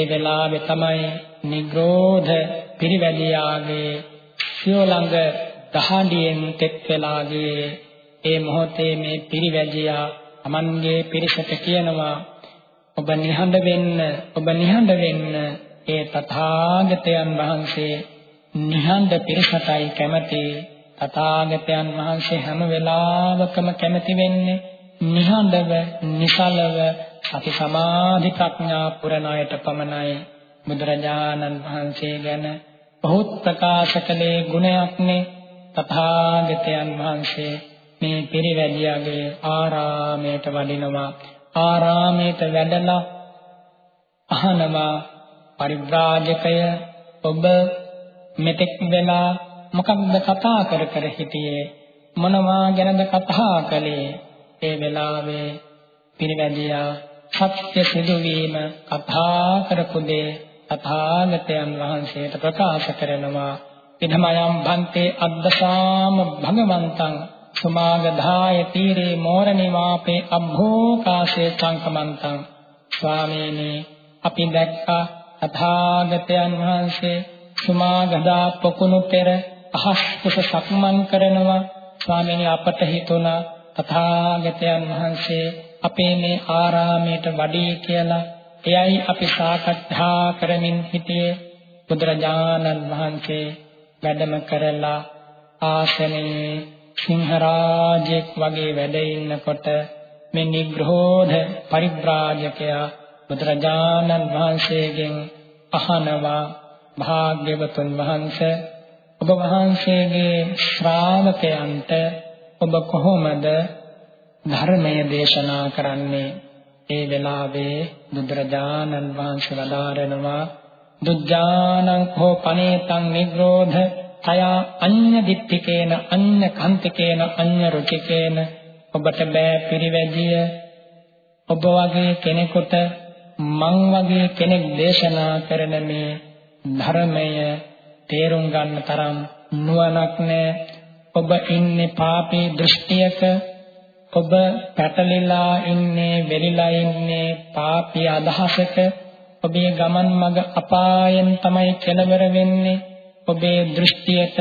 ඒ වෙලාවේ තමයි නිග්‍රෝධ පිරිවැදියාගේ සියලඟ දහඩියෙන් තෙත් වෙලාගේ ඒ මොහොතේ මේ පිරිවැදියා Tamanගේ පිරිසට කියනවා ඔබ නිහඬ වෙන්න ඔබ නිහඬ වෙන්න. ඒ තථාගතයන් වහන්සේ නිහඬ පිරිසටයි කැමති. තථාගතයන් වහන්සේ හැම වෙලාවකම කැමති වෙන්නේ නිහඬව නිසලව සති සමාධි ප්‍රඥා පුරණ අයට පමණයි බුදුරජාණන් වහන්සේ ගැන බොහෝත් ප්‍රකාශ කළේ ගුණයක්නේ තථාගතයන් වහන්සේ. මේ පිරිවැදියාගේ ආරාමයට වඩිනවා. ආරාමයට වැඩලා අහනවා පරිබ්‍රාජකය ඔබ මෙතෙක් වෙලා මොකක්ද කතා කර කර හිටියේ? මොනවා ගැනද කතා කළේ? ඒ වෙලාවේ පිරිවැදියා සත්‍ය සිදුවීම කතා කරපු දේ තථාගතයන් වහන්සේට ප්‍රකාශ කරනවා. ඉදමයන් භන්තේ අද්දසාම භගවන්තං සුමාගධාය තීරේ මෝරණිවාපේ අභෝකාශේ සංකමන්තං. ස්වාමීනි අපි දැක්කා තථාගතයන් වහන්සේ සුමාගධා පොකුණු පෙර අහස් කුස සක්මන් කරනවා. ස්වාමීනි අපට හිතුණා තථාගතයන් වහන්සේ අපේ මේ ආරාමයට වඩී කියලා එයයි අපි සාකච්ඡා කරමින් සිටියේ බුදුරජාණන් වහන්සේ වැඩම කරලා ආසනයේ සිංහරාජෙක් වගේ වැඩ ඉන්නකොට මේ නිග්‍රෝධ පරිබ්‍රාජකයා බුදුරජාණන් වහන්සේගෙන් අහනවා භාග්‍යවතුන් වහන්සේ ඔබ වහන්සේගේ ශ්‍රාවකයන්ට ඔබ කොහොමද ධර්මය දේශනා කරන්නේ ඒ වෙලාවේ බුදුරජාණන් වහන්සේ වදාරනවා දුජ්ජානං කෝ පනේතං නිග්‍රෝධ තයා අඤ්ඤ දිට්ඨිකේන අඤ්ඤ කන්තිකේන අඤ්ඤ රුචිකේන. ඔබට බෑ පිරිවැජිය. ඔබ වගේ කෙනෙකුට මං වගේ කෙනෙක් දේශනා කරන මේ ධර්මය තේරුම් ගන්න තරම් නුවණක් නැහැ ඔබ ඉන්නේ පාපී දෘෂ්ටියක ඔබ පැටලිලා ඉන්නේ වෙලිලා ඉන්නේ පාපී අදහසක. ඔබේ ගමන් මඟ අපායෙන් තමයි කෙලවර වෙන්නේ. ඔබේ දෘෂ්ටියට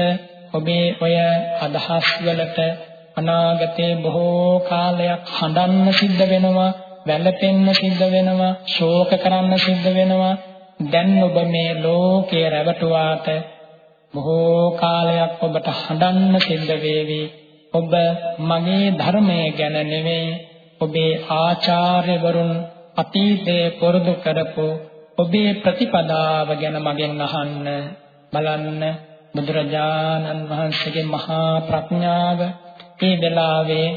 ඔබේ ඔය අදහස් වලට අනාගතේ බොහෝ කාලයක් හඬන්න සිද්ධ වෙනවා වැළපෙන්න සිද්ධ වෙනවා ශෝක කරන්න සිද්ධ වෙනවා. දැන් ඔබ මේ ලෝකයේ රැවටුවාට බොහෝ කාලයක් ඔබට හඬන්න සිද්ධ වේවි. ඔබ මගේ ධර්මය ගැන නෙවෙයි ඔබේ ආචාර්යවරුන් අතීතයේ පුරුදු කරපු ඔබේ ප්‍රතිපදාව ගැන මගෙන් අහන්න. බලන්න බුදුරජාණන් වහන්සේගේ මහා ප්‍රඥාව ඒ වෙලාවේ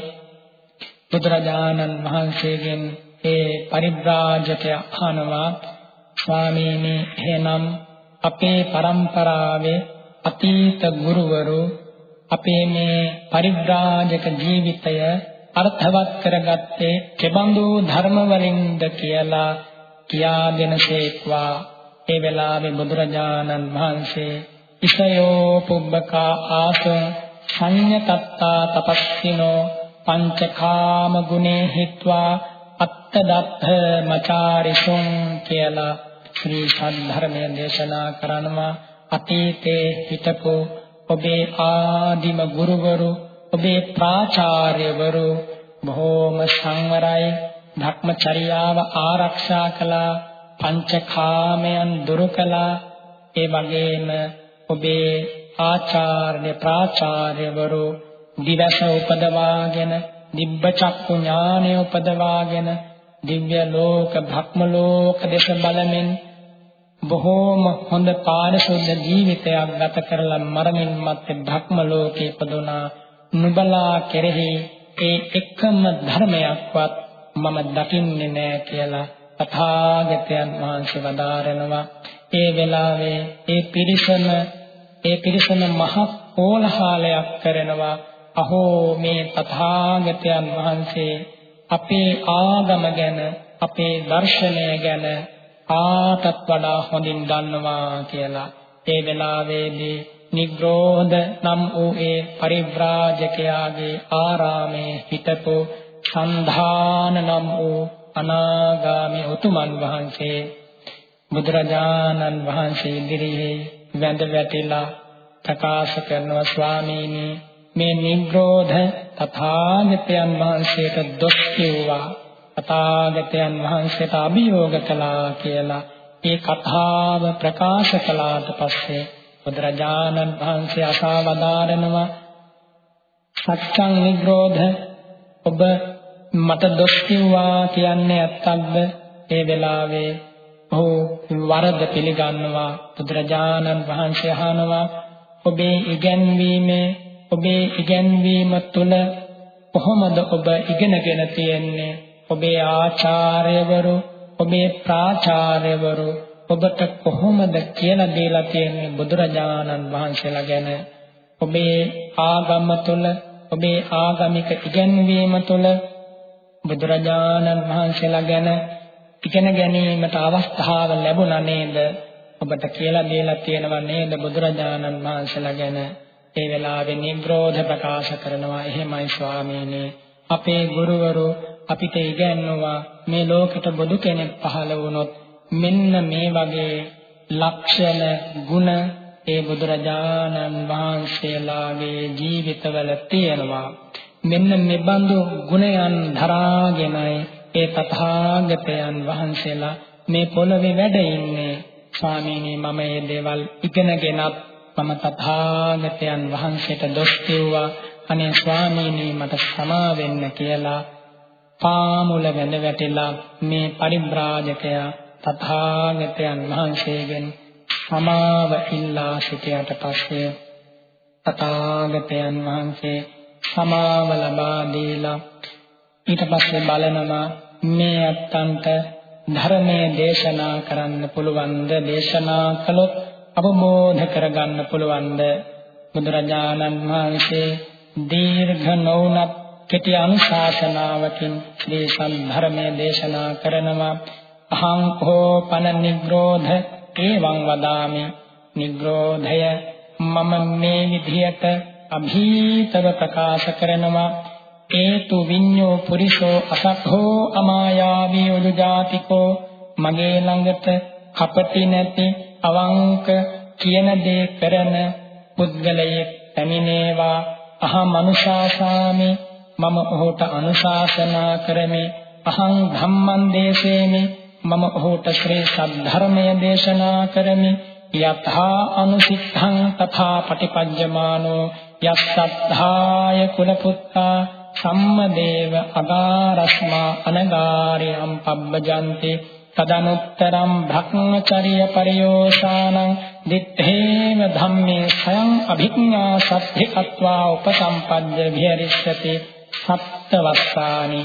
බුදුරජාණන් වහන්සේගෙන් ඒ පරිබ්‍රාජකය අහනවා ස්වාමීනි එහෙනම් අපේ પરම්පරාවේ අතීත ගුරුවරු අපේ මේ පරිබ්‍රාජක ජීවිතය අර්ථවත් කරගත්තේ කෙබඳු ධර්ම වලින්ද කියලා කියා දෙනසේක්වා ඒ වෙලාවේ බුදුරජාණන් වහන්සේ ඉසයෝ පුබ්බකා ආස සංයතත්තා තපස්සිනෝ පංචකාම ගුණේ හිත්වා අත්තදත්ථ මචාරිසුං කියලා ශ්‍රී සද්ධර්මය දේශනා කරනවා. අතීතේ හිටපු ඔබේ ආදිම ගුරුවරු ඔබේ ප්‍රාචාර්යවරු බොහෝම සංවරයි. ධර්මචර්යාව ආරක්ෂා කළා පංචකාමයන් දුරු කළා. ඒ වගේම ඔබේ ආචාර්ය ප්‍රාචාර්යවරු දිවස උපදවාගෙන දිබ්බ චක්කු ඥානය උපදවාගෙන දිව්‍ය ලෝක භක්ම ලෝක දේශ බලමින් බොහෝම හොඳ පාරිශුද්ධ ජීවිතයක් ගත කරලා මරණින් මත්තේ භක්ම ලෝකේ ඉපදුනා. නුබලා කෙරෙහි ඒ එකම ධර්මයක්වත් මම දකින්නේ නැහැ කියලා තථාගතයන් වහන්සේ වදාරනවා. ඒ වෙලාවේ ඒ පිරිසම ඒ පිරිසම මහ කෝලහලයක් කරනවා. අහෝ මේ තථාගතයන් වහන්සේ අපේ ආගම ගැන අපේ දර්ශනය ගැන ආටත් වඩා හොඳින් දන්නවා කියලා. ඒ වෙලාවේදී නිග්‍රෝධ නම් වූ ඒ පරිබ්‍රාජකයාගේ ආරාමේ හිටපු සන්ධාන නම් වූ අනාගාමී උතුමන් වහන්සේ බුදුරජාණන් වහන්සේ ඉදිරියේ වැඳ වැටිලා ප්‍රකාශ කරනවා ස්වාමීනි මේ නිග්‍රෝධ තථාගතයන් වහන්සේට දොස් කිව්වා. තථාගතයන් වහන්සේට අභියෝග කළා කියලා ඒ කතාව ප්‍රකාශ කළාට පස්සේ බුදුරජාණන් වහන්සේ අසා වදාරනවා සත්‍යං නිග්‍රෝධ ඔබ මට දොස් කිව්වා කියන්නේ ඇත්තක්ද? ඒ වෙලාවේ ඔහු වරද පිළිගන්නවා. බුදුරජාණන් වහන්සේ අහනවා ඔබේ ඉගැන්වීමේ ඔබේ ඉගැන්වීම තුළ කොහොමද ඔබ ඉගෙනගෙන තියෙන්නේ? ඔබේ ආචාර්යවරු ඔබේ ප්‍රාචාර්යවරු ඔබට කොහොමද කියලා දීලා තියෙන්නේ බුදුරජාණන් වහන්සේලා ගැන? ඔබේ ආගම තුළ ඔබේ ආගමික ඉගැන්වීම තුළ බුදුරජාණන් වහන්සේලා ගැන ඉගෙන ගැනීමට අවස්ථාව ලැබුණා නේද? ඔබට කියලා දීලා තියෙනවා නේද බුදුරජාණන් වහන්සේලා ගැන? ඒ වෙලාවේ නිග්‍රෝධ ප්‍රකාශ කරනවා. එහෙමයි ස්වාමීනි. අපේ ගුරුවරු අපිට ඉගැන්වුවා මේ ලෝකෙට බුදු කෙනෙක් පහළ වුණොත් මෙන්න මේ වගේ ලක්ෂණ ගුණ ඒ බුදුරජාණන් වහන්සේලාගේ ජීවිතවල තියෙනවා. මෙන්න මෙබඳු ගුණයන් ධරාගෙනයි ඒ තථාගතයන් වහන්සේලා මේ පොළවේ වැඩ ඉන්නේ. ස්වාමීනි මම මේ දේවල් ඉගෙනගෙනත් මම තථාගතයන් වහන්සේට දොස් කිව්වා. අනේ ස්වාමීනි මට සමා වෙන්න කියලා පාමුල වැඳ වැටිලා මේ පරිබ්‍රාජකයා තථාගතයන් වහන්සේගෙන් සමාව ඉල්ලා සිටියට පස්සේ තථාගතයන් වහන්සේ සමාව ලබා දීලා ඊට පස්සේ බලනවා මේ අත්තන්ට ධර්මයේ දේශනා කරන්න පුළුවන්ද? දේශනා කළොත් අවබෝධ කරගන්න පුළුවන්ද? බුදුරජාණන් වහන්සේ දීර්ඝ නොවුනත් කෙටි අනුශාසනාවකින් මේ සම්ධර්මයේ දේශනා කරනවා. අහං කෝපන නිග්‍රෝධ ඒවං වදාමි. නිග්‍රෝධය මම මේ විදියට અભීතව ප්‍රකාශ කරනවා. ඒතු විඤ්ඤෝ පුරිසෝ අසක්ඛෝ අමායාවී උජාතිකෝ මගේ ළඟට කපටි නැති අවංක කියන දේ කරන පුද්ගලයෙක් පැමිණේවා. අහම් අනුශාසාමි මම ඔහුට අනුශාසනා කරමි. අහං ධම්මං දේශේමි. මම ඔහුට ශ්‍රේ සද්ධර්මය දේශනා කරමි. යථා අනුසිද්ධං තථා පටිපජ්ජමානෝ. යස්සද්ධාය කුලපුත්තා සම්මදේව අගාරස්මා අනගාරියම් පබ්බජන්ති. තදනුත්තරම් භක්මචර්ය පරියෝසානං දිත්තේව ධම්මේ සයං අභිඥා සත්‍තිකत्वा උපසම්පද්ද විහෙරිස්සති. සප්තවස්සානි.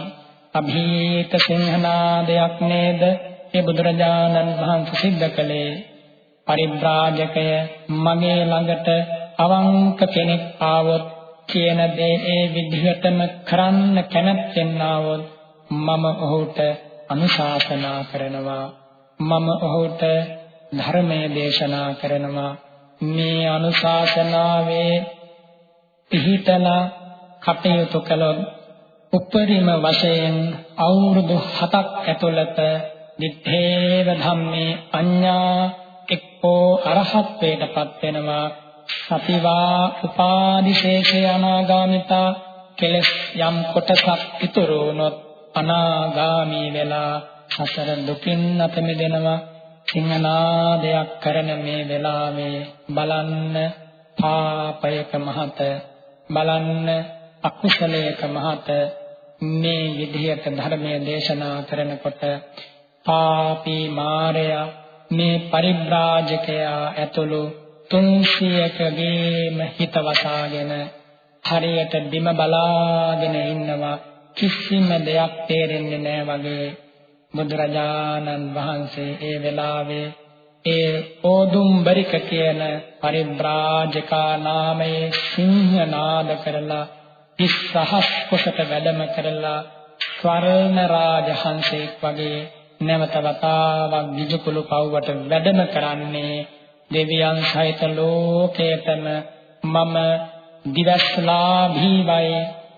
અભීත සිංහනාදයක් නේද? ඒ බුදුරජාණන් වහන්සේ සිද්ධ කළේ. පරිබ්‍රාජකය මගේ ළඟට අවංක කෙනෙක් ආවොත් කියන දේ ඒ විදිහටම කරන්න කැමැත්තෙන් ආවොත් මම ඔහුට අනුශාසනා කරනවා. මම ඔහුට ධර්මයේ දේශනා කරනවා. මේ අනුශාසනාවේ පිහිටලා කටයුතු කළොත් උපරිම වශයෙන් අවුරුදු 7ක් ඇතුළත දිත්තේව ධම්මේ අඤ්ඤා එක්කෝ අරහත්ත්වයටපත් වෙනවා. සතිවා උපාදිශේෂය අනාගාමිතා කෙලස් යම් කොටසක් ඉතුරු වුණොත් අනාගාමී වෙලා සසර දුකින් අත මිදෙනවා සිංහනාදයක් කරන මේ වෙලාවේ බලන්න පාපයක මහත බලන්න අකුසලයක මහත මේ විදිහට ධර්මයේ දේශනා කරනකොට පාපී මාරයා මේ පරිබ්‍රාජකයා ඇතුළු 300කගේම හිත වසාගෙන හරියට බිම බලාගෙන ඉන්නවා. කිසිම දෙයක් තේරෙන්නේ නැහැ වගේ බුදුරජාණන් වහන්සේ ඒ වෙලාවේ ඒ ඕදුම්බරික කියන පරිබ්‍රාජකා නාමයේ සිංහ නාද කරලා ඉස්සහස් කුසට වැඩම කරලා ස්වර්ණ රාජහංසෙක් වගේ නැවත වතාවක් විජුකුළු පව්වට වැඩම කරන්නේ දෙවියන් සහිත ලෝකයටම මම දිවස්ලා භීවයි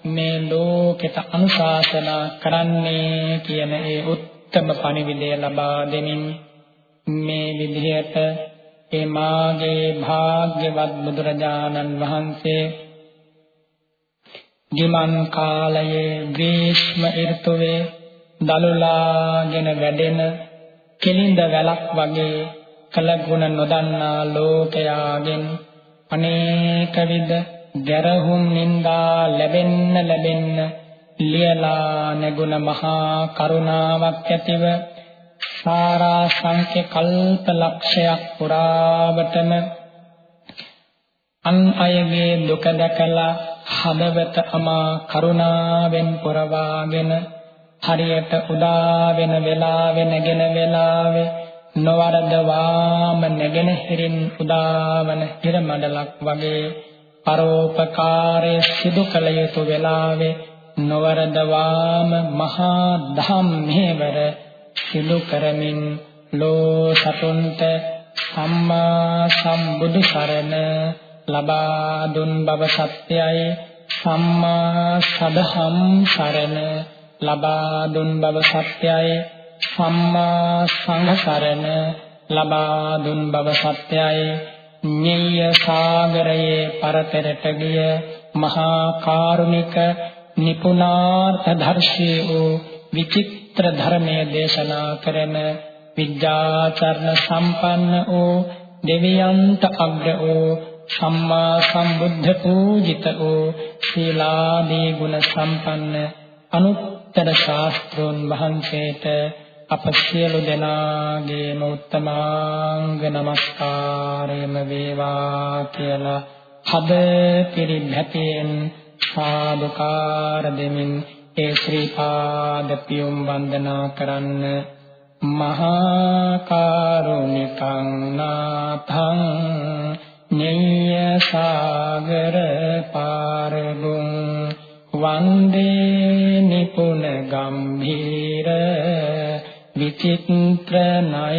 මේ ලෝකෙට අනුශාසනා කරන්නේ කියන ඒ උත්තම පණිවිඩය ලබා දෙමින් මේ විදිහට ඒ මාගේ භාග්‍යවත් බුදුරජාණන් වහන්සේ ගිමන් කාලයේ ග්‍රීෂ්ම ඍතුවේ දලුලාගෙන වැඩෙන කෙලින්ද වැලක් වගේ කලගුණ නොදන්නා ලෝකයාගෙන් අනේක විද ගැරහුම් නින්දා ලැබෙන්න ලැබෙන්න ලියලා නැගුණ මහා කරුණාවක් ඇතිව සාරා සංඛ්‍ය කල්ප ලක්ෂයක් පුරාවටම අන් අයගේ දුක දැකලා හදවත අමා කරුණාවෙන් පුරවාගෙන හරියට උදා වෙන වෙලාවේ නැගෙන වෙලාවේ නොවරදවාම නැගෙන හිරින් උදාවන හිර මඩලක් වගේ පරෝපකාරයේ සිදු කළ යුතු වෙලාවේ නොවරදවාම මහා ධම් මෙහෙවර සිදු කරමින් ලෝ සතුන්ට සම්මා සම්බුදු සරණ ලබා දුන් බව සත්‍යයි. සම්මා සදහම් සරණ ලබා දුන් බව සත්‍යයි. සම්මා සංඝ සරණ ලබා දුන් බව සත්‍යයි. ඤෙය්‍ය සාගරයේ පරතරට ගිය මහා කාරුණික නිපුණාර්ථ දර්ශී වූ විචිත්‍ර ධර්මයේ දේශනා කරන විද්‍යාචරණ සම්පන්න වූ දෙවියන්ට අග්‍ර වූ සම්මා සම්බුද්ධ පූජිත වූ සීලාදී ගුණ සම්පන්න අනුත්තර ශාස්ත්‍රෝන් වහන්සේට අප සියලු දෙනාගේම උත්තමාංග නමස්කාරයම වේවා කියලා හද පිරිමැතියෙන් සාදුකාර දෙමින් ඒ ශ්‍රී පාද පියුම් වන්දනා කරන්න මහා කරුණිකං නාථං ඤය සාගර පාරගුං වන්දේ නිපුන ගම්භීර විචිත්‍ර ණය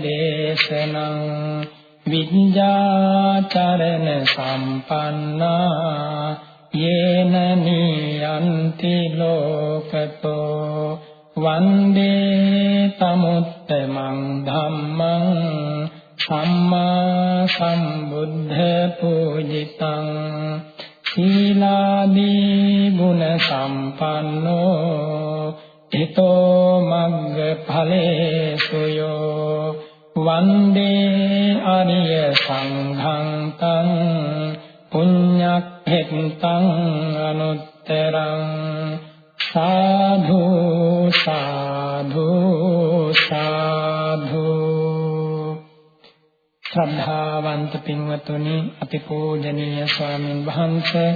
දේශනං විඤ්ඤාචරණ සම්පන්නා යේන නියන්ති ලෝකතෝ වන්දේ තමුත්තමං ධම්මං සම්මා සම්බුද්ධ පූජිතං සීලාදී ගුණ සම්පන්නෝ හිතෝ මග්ග ඵලේසු යෝ වන්දේ අරිය සංඝං තං පුඤ්ඤක්ඛෙත්තං අනුත්තරං සාධු සාධු සාධු ශ්‍රද්ධාවන්ත පින්වතුනි අතිපූජනීය ස්වාමින් වහන්සේ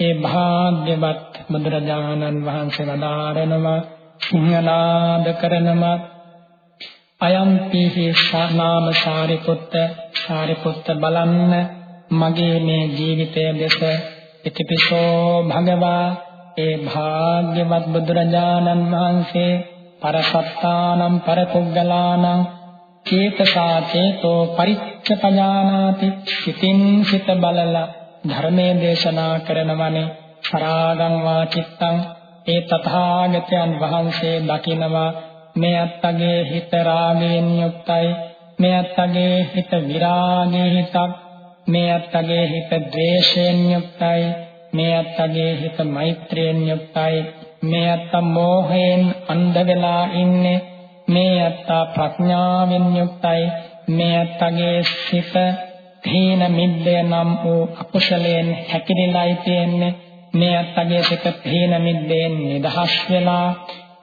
ඒ භාග්‍යවත් බුදුරජාණන් වහන්සේ වදාරනවා සිංහනාද කරනවා. අයම්පිහි නාම සාරිපුත්ත සාරිපුත්ත බලන්න මගේ මේ ජීවිතයේ දෙස ඉතිපිසෝ භගවා. ඒ භාග්‍යවත් බුදුරජාණන් වහන්සේ පරසත්තානම් පරපුග්ගලානම් චේතසා චේතෝ පරිච්ඡපජානාති සිතින් සිත බලලා ධර්මයේ දේශනා කරනවනේ. සරාගං වා චිත්තං. ඒ තථාගතයන් වහන්සේ දකිනවා මේ අත්තගේ හිත රාගයෙන් යුක්තයි. මේ අත්තගේ හිත විරාගයේ හිතක්. මේ අත්තගේ හිත ද්වේෂයෙන් යුක්තයි. මේ අත්තගේ හිත මෛත්‍රියෙන් යුක්තයි. මේ අත්ත මෝහයෙන් අන්ධ වෙලා ඉන්නේ. මේ අත්තා ප්‍රඥාවෙන් යුක්තයි. මේ අත්තගේ සිත තීන මිද්දේ නම් වූ අකුසලයෙන් හැකිරීලායි තියෙන්නේ. මේ අත්තගේ සිත තීන මිද්දෙන් නිදහස් වෙලා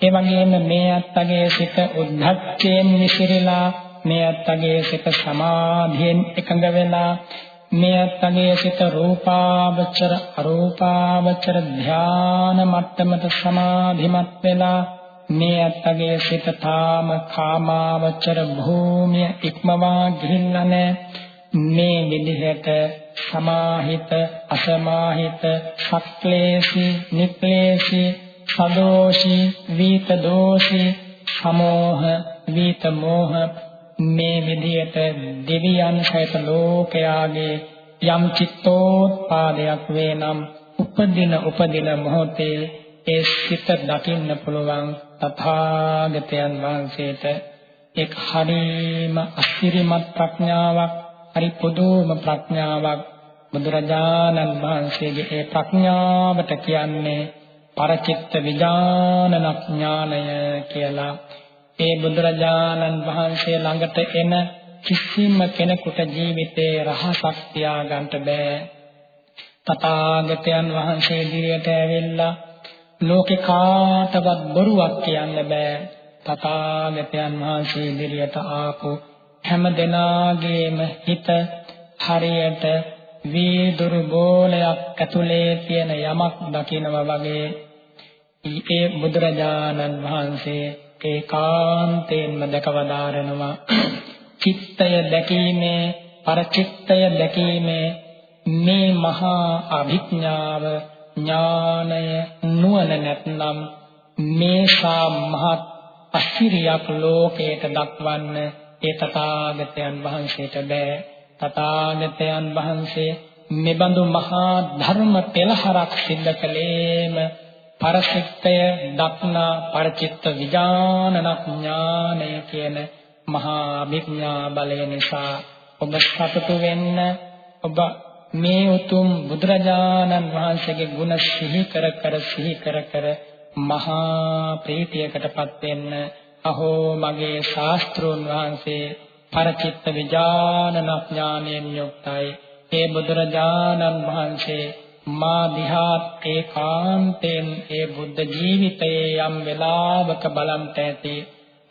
ඒ වගේම මේ අත්තගේ සිත උද්ධච්චයෙන් විසිරලා මේ අත්තගේ සිත සමාධියෙන් එකඟ වෙලා මේ අත්තගේ සිත රූපාවචර අරූපාවචර ධාන මට්ටමට සමාධිමත් වෙලා මේ අත්තගේ සිත තාම කාමාවචර භූමිය ඉක්මවා ගිහිල්ලා නැහැ. මේ විදිහට සමාහිත අසමාහිත සක්ලේශී නික්ලේශී සදෝෂී වීත දෝෂී සමෝහ වීත මෝහ මේ විදිහට දෙවියන් සහිත ලෝකයාගේ යම් චිත්තෝත්පාදයක් වේනම් උපදින උපදින මොහොතේ ඒ සිත දකින්න පුළුවන් තථාගතයන් වහන්සේට එක් හරීම අස්තිරිමත් ප්‍රඥාවක් හරි පොදුම ප්‍රඥාවක් බුදුරජාණන් වහන්සේගේ ඒ ප්‍රඥාවට කියන්නේ පරචිත්ත විඥානන ඥානය කියලා. ඒ බුදුරජාණන් වහන්සේ ළඟට එන කිසිම කෙනෙකුට ජීවිතේ රහසක් තියාගන්න බෑ. තථාගතයන් වහන්සේ ඉදිරියට ඇවිල්ලා ලෝකේ කාටවත් බොරුවක් කියන්න බෑ. තථාගතයන් වහන්සේ ඉදිරියට ආපු හැම දෙනාගේම හිත හරියට වීදුරු බෝලයක් ඇතුලේ තියෙන යමක් දකිනවා වගේ ඒ බුදුරජාණන් වහන්සේ ඒකාන්තයෙන්ම දැකවදාරනවා චිත්තය දැකීමේ පරචිත්තය දැකීමේ මේ මහා අභිඥාව ඥානය නුවණ නැත්නම් මේසා මහත් අසිරියක් ලෝකයට දක්වන්න ඒ තථාගතයන් වහන්සේට බෑ. තථාගතයන් වහන්සේ මෙබඳු මහා ධර්ම පෙළහරක් සිද්ධ කළේම පරසිටය දක්නා පරචිත්ත විඥානන ඥානය කියන මහා විඥා බලය නිසා ඔබ සතුටු වෙන්න ඔබ මේ උතුම් බුදුරජාණන් වහන්සේගේ ගුණ සිහි කර කර සිහි කර කර මහා ප්‍රීතියකටපත් වෙන්න අහෝ මගේ ශාස්ත්‍රෝන් වහන්සේ පරචිත්ත විඥානන ඥානයෙන් යුක්තයි. ඒ බුදුරජාණන් වහන්සේ මා දිහාත් ඒකාන්තයෙන් ඒ බුද්ධ ජීවිතයේ යම් වෙලාවක බලන්ට ඇති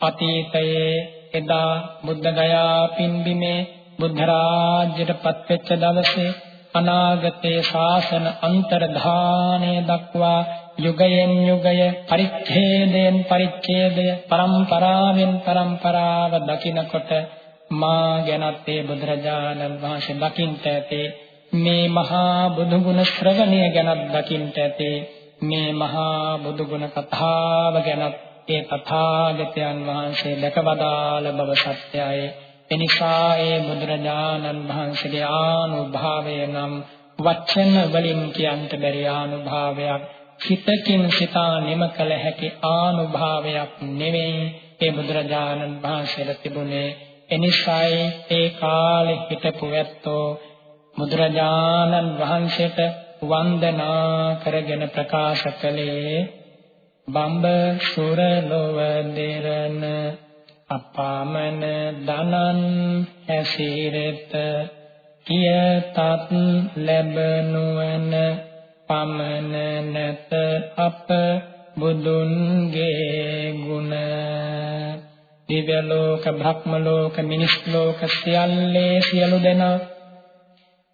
අතීතයේ එදා බුද්ධ ගයා පින්බිමේ බුද්ධ රාජ්‍යයට පත්වෙච්ච දවසේ අනාගතයේ ශාසන අන්තර්ධානය දක්වා යුගයෙන් යුගය පරිච්ඡේදයෙන් පරිච්ඡේදය පරම්පරාවෙන් පරම්පරාව දකිනකොට මා ගැනත් ඒ බුදුරජාණන් වහන්සේ දකින්ට ඇතේ මේ මහා බුදු ගුණ ශ්‍රවණය ගැනත් දකින්ට ඇතේ මේ මහා බුදු ගුණ කතාව ගැනත් ඒ තථාගතයන් වහන්සේ දැකවදාළ බව සත්‍යයයි එනිසා ඒ බුදුරජාණන් වහන්සේගේ ආනුභාවය නම් වචන වලින් කියන්ට බැරි ආනුභාවයක් හිතකින් සිතා නිම කළ හැකි ආනුභාවයක් නෙවෙයි ඒ බුදුරජාණන් වහන්සේලා තිබුණේ. එනිසායි ඒ කාලේ හිටපු ඇත්තෝ බුදුරජාණන් වහන්සේට වන්දනා කරගෙන ප්‍රකාශ කළේ බඹ සුර ලොව දෙරණ අපාමන දනන් ඇසිරෙත. කියතත් ලැබනුවන පමන නැත අප බුදුන්ගේ ගුණ. දිව්‍ය ලෝක භ්‍රම ලෝක මිනිස් ලෝක සියල්ලේ සියලු දෙනා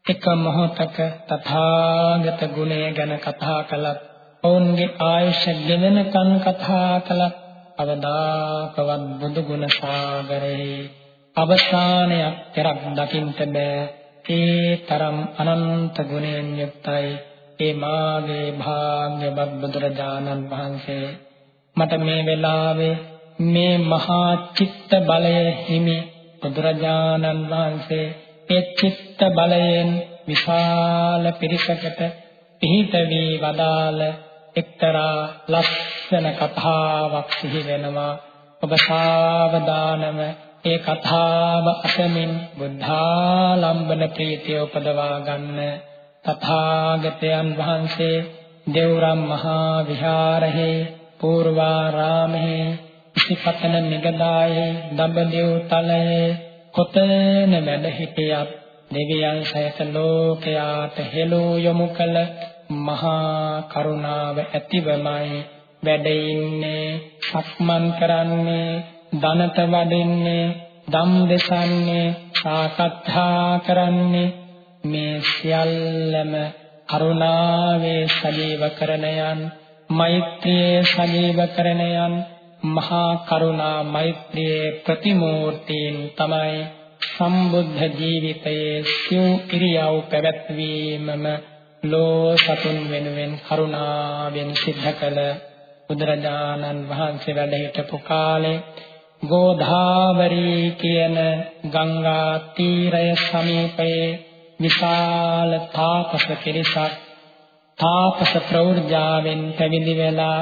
එක මොහොතක තථාගත ගුණය ගැන කතා කළත් ඔවුන්ගේ ආයුෂ ගෙවෙනකන් කතා කළත් අවදාකවත් බුදු ගුණ සාගරේ අවසානයක් තරක් දකින්ට බෑ ඒ තරම් අනන්ත ගුණයෙන් යුක්තයි. ඒ මාගේ භාග්‍යවත් බුදුරජාණන් වහන්සේ. මට මේ වෙලාවේ මේ මහා චිත්ත බලය හිමි බුදුරජාණන් වහන්සේ ඒ චිත්ත බලයෙන් විශාල පිරිසකට පිහිට වී වදාළ එක්තරා ලස්සන කතාවක් සිහි වෙනවා. ඔබ සාවධානව ඒ කතාව අසමින් බුද්ධාලම්බන ප්‍රීතිය උපදවා ගන්න. තථාගතයන් වහන්සේ දේවරම් මහා විහාරයේ පූර්වාරාමයේ ඉසිපතන නිගදායේ දඹදිව් තලයේ කොතන වැඩ හිටියත් දෙවියන් සයත ලෝකයාට හෙළෝ යොමු කළ මහා කරුණාව ඇතිවමයි. වැඩ ඉන්නේ සක්මන් කරන්නේ ධනත වඩින්නේ දම් දෙසන්නේ සාකච්ඡා කරන්නේ මේ සියල්ලම කරුණාවේ සජීව කරණයන් මෛත්‍රියේ සජීව කරණයන් මහා කරුණා මෛත්‍රියේ ප්‍රතිමූර්තීන් තමයි සම්බුද්ධ ජීවිතයේ සිව් ඉරියව් පැවැත්වීමම ලෝ සතුන් වෙනුවෙන් කරුණාවෙන් සිද්ධ කළ බුදුරජාණන් වහන්සේ වැඩ සිටපු කාලේ ගෝධාවරී කියන ගංගා තීරය සමීපයේ විශාල තාපස පිරිසක් තාපස ප්‍රවෘජාවෙන් පැවිදි වෙලා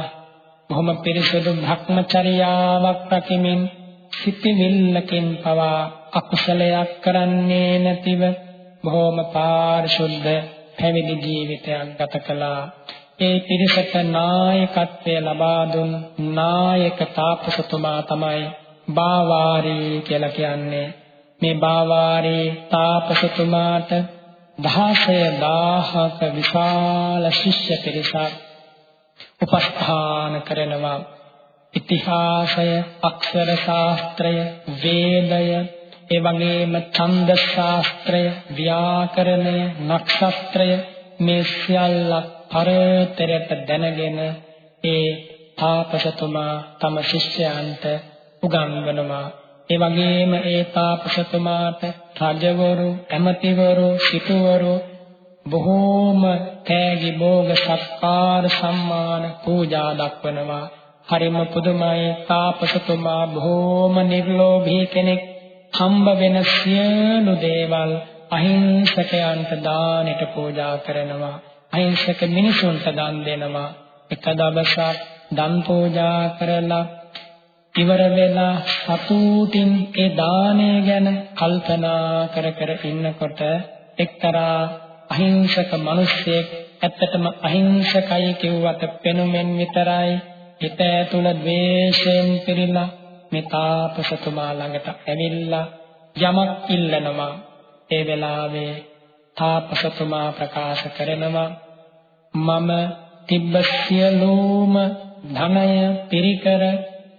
බොහොම පිරිසුදු භක්මචර්යාවක් රකිමින් සිතිවිල්ලකින් පවා අකුසලයක් කරන්නේ නැතිව බොහොම පාරිශුද්ධ පැවිදි ජීවිතයක් ගත කළා. ඒ පිරිසට නායකත්වය ලබා දුන් නායක තාපසතුමා තමයි බාවාරී කියලා කියන්නේ. මේ බාවාරී තාපසතුමාට 16000ක විශාල ශිෂ්‍ය පිරිසක් උපස්ථාන කරනවා ඉතිහාසය අක්ෂර ශාස්ත්‍රය වේදය ඒ වගේම ඡන්ද ශාස්ත්‍රය ව්‍යාකරණය නක්ෂත්‍රය මේ සියල්ල පරතරයට දැනගෙන ඒ තාපසතුමා තම ශිෂ්‍යයන්ට උගන්වනවා ඒ වගේම ඒ තාපසතුමාට රජවරු, ඇමතිවරු, සිටුවරු බොහෝම තෑගි භෝග සත්කාර සම්මාන පූජා දක්වනවා. හරිම පුදුමයි තාපසතුමා බොහෝම නිර්ලෝභී කෙනෙක්. හම්බ වෙන සියලු දේවල් අහිංසකයන්ට දානෙට පූජා කරනවා. අහිංසක මිනිසුන්ට දන් දෙනවා. එක දවසක් දන් පූජා කරලා ඉවර වෙලා සතුටින් ඒ දාණය ගැන කල්පනා කර කර ඉන්නකොට එක්තරා අහිංසක මිනිසෙක් ඇත්තටම අහිංසකයි කිව්වට පෙනුමෙන් විතරයි හිත ඇතුළ ද්වේෂයෙන් පිරීලා මේ තාපසතුමා ළඟට ඇවිල්ලා යමක් ඉල්ලනවා ඒ වෙලාවේ තාපසතුමා ප්‍රකාශ කරනවා මම තිබ්බ සියලුම ධනය පිරිකර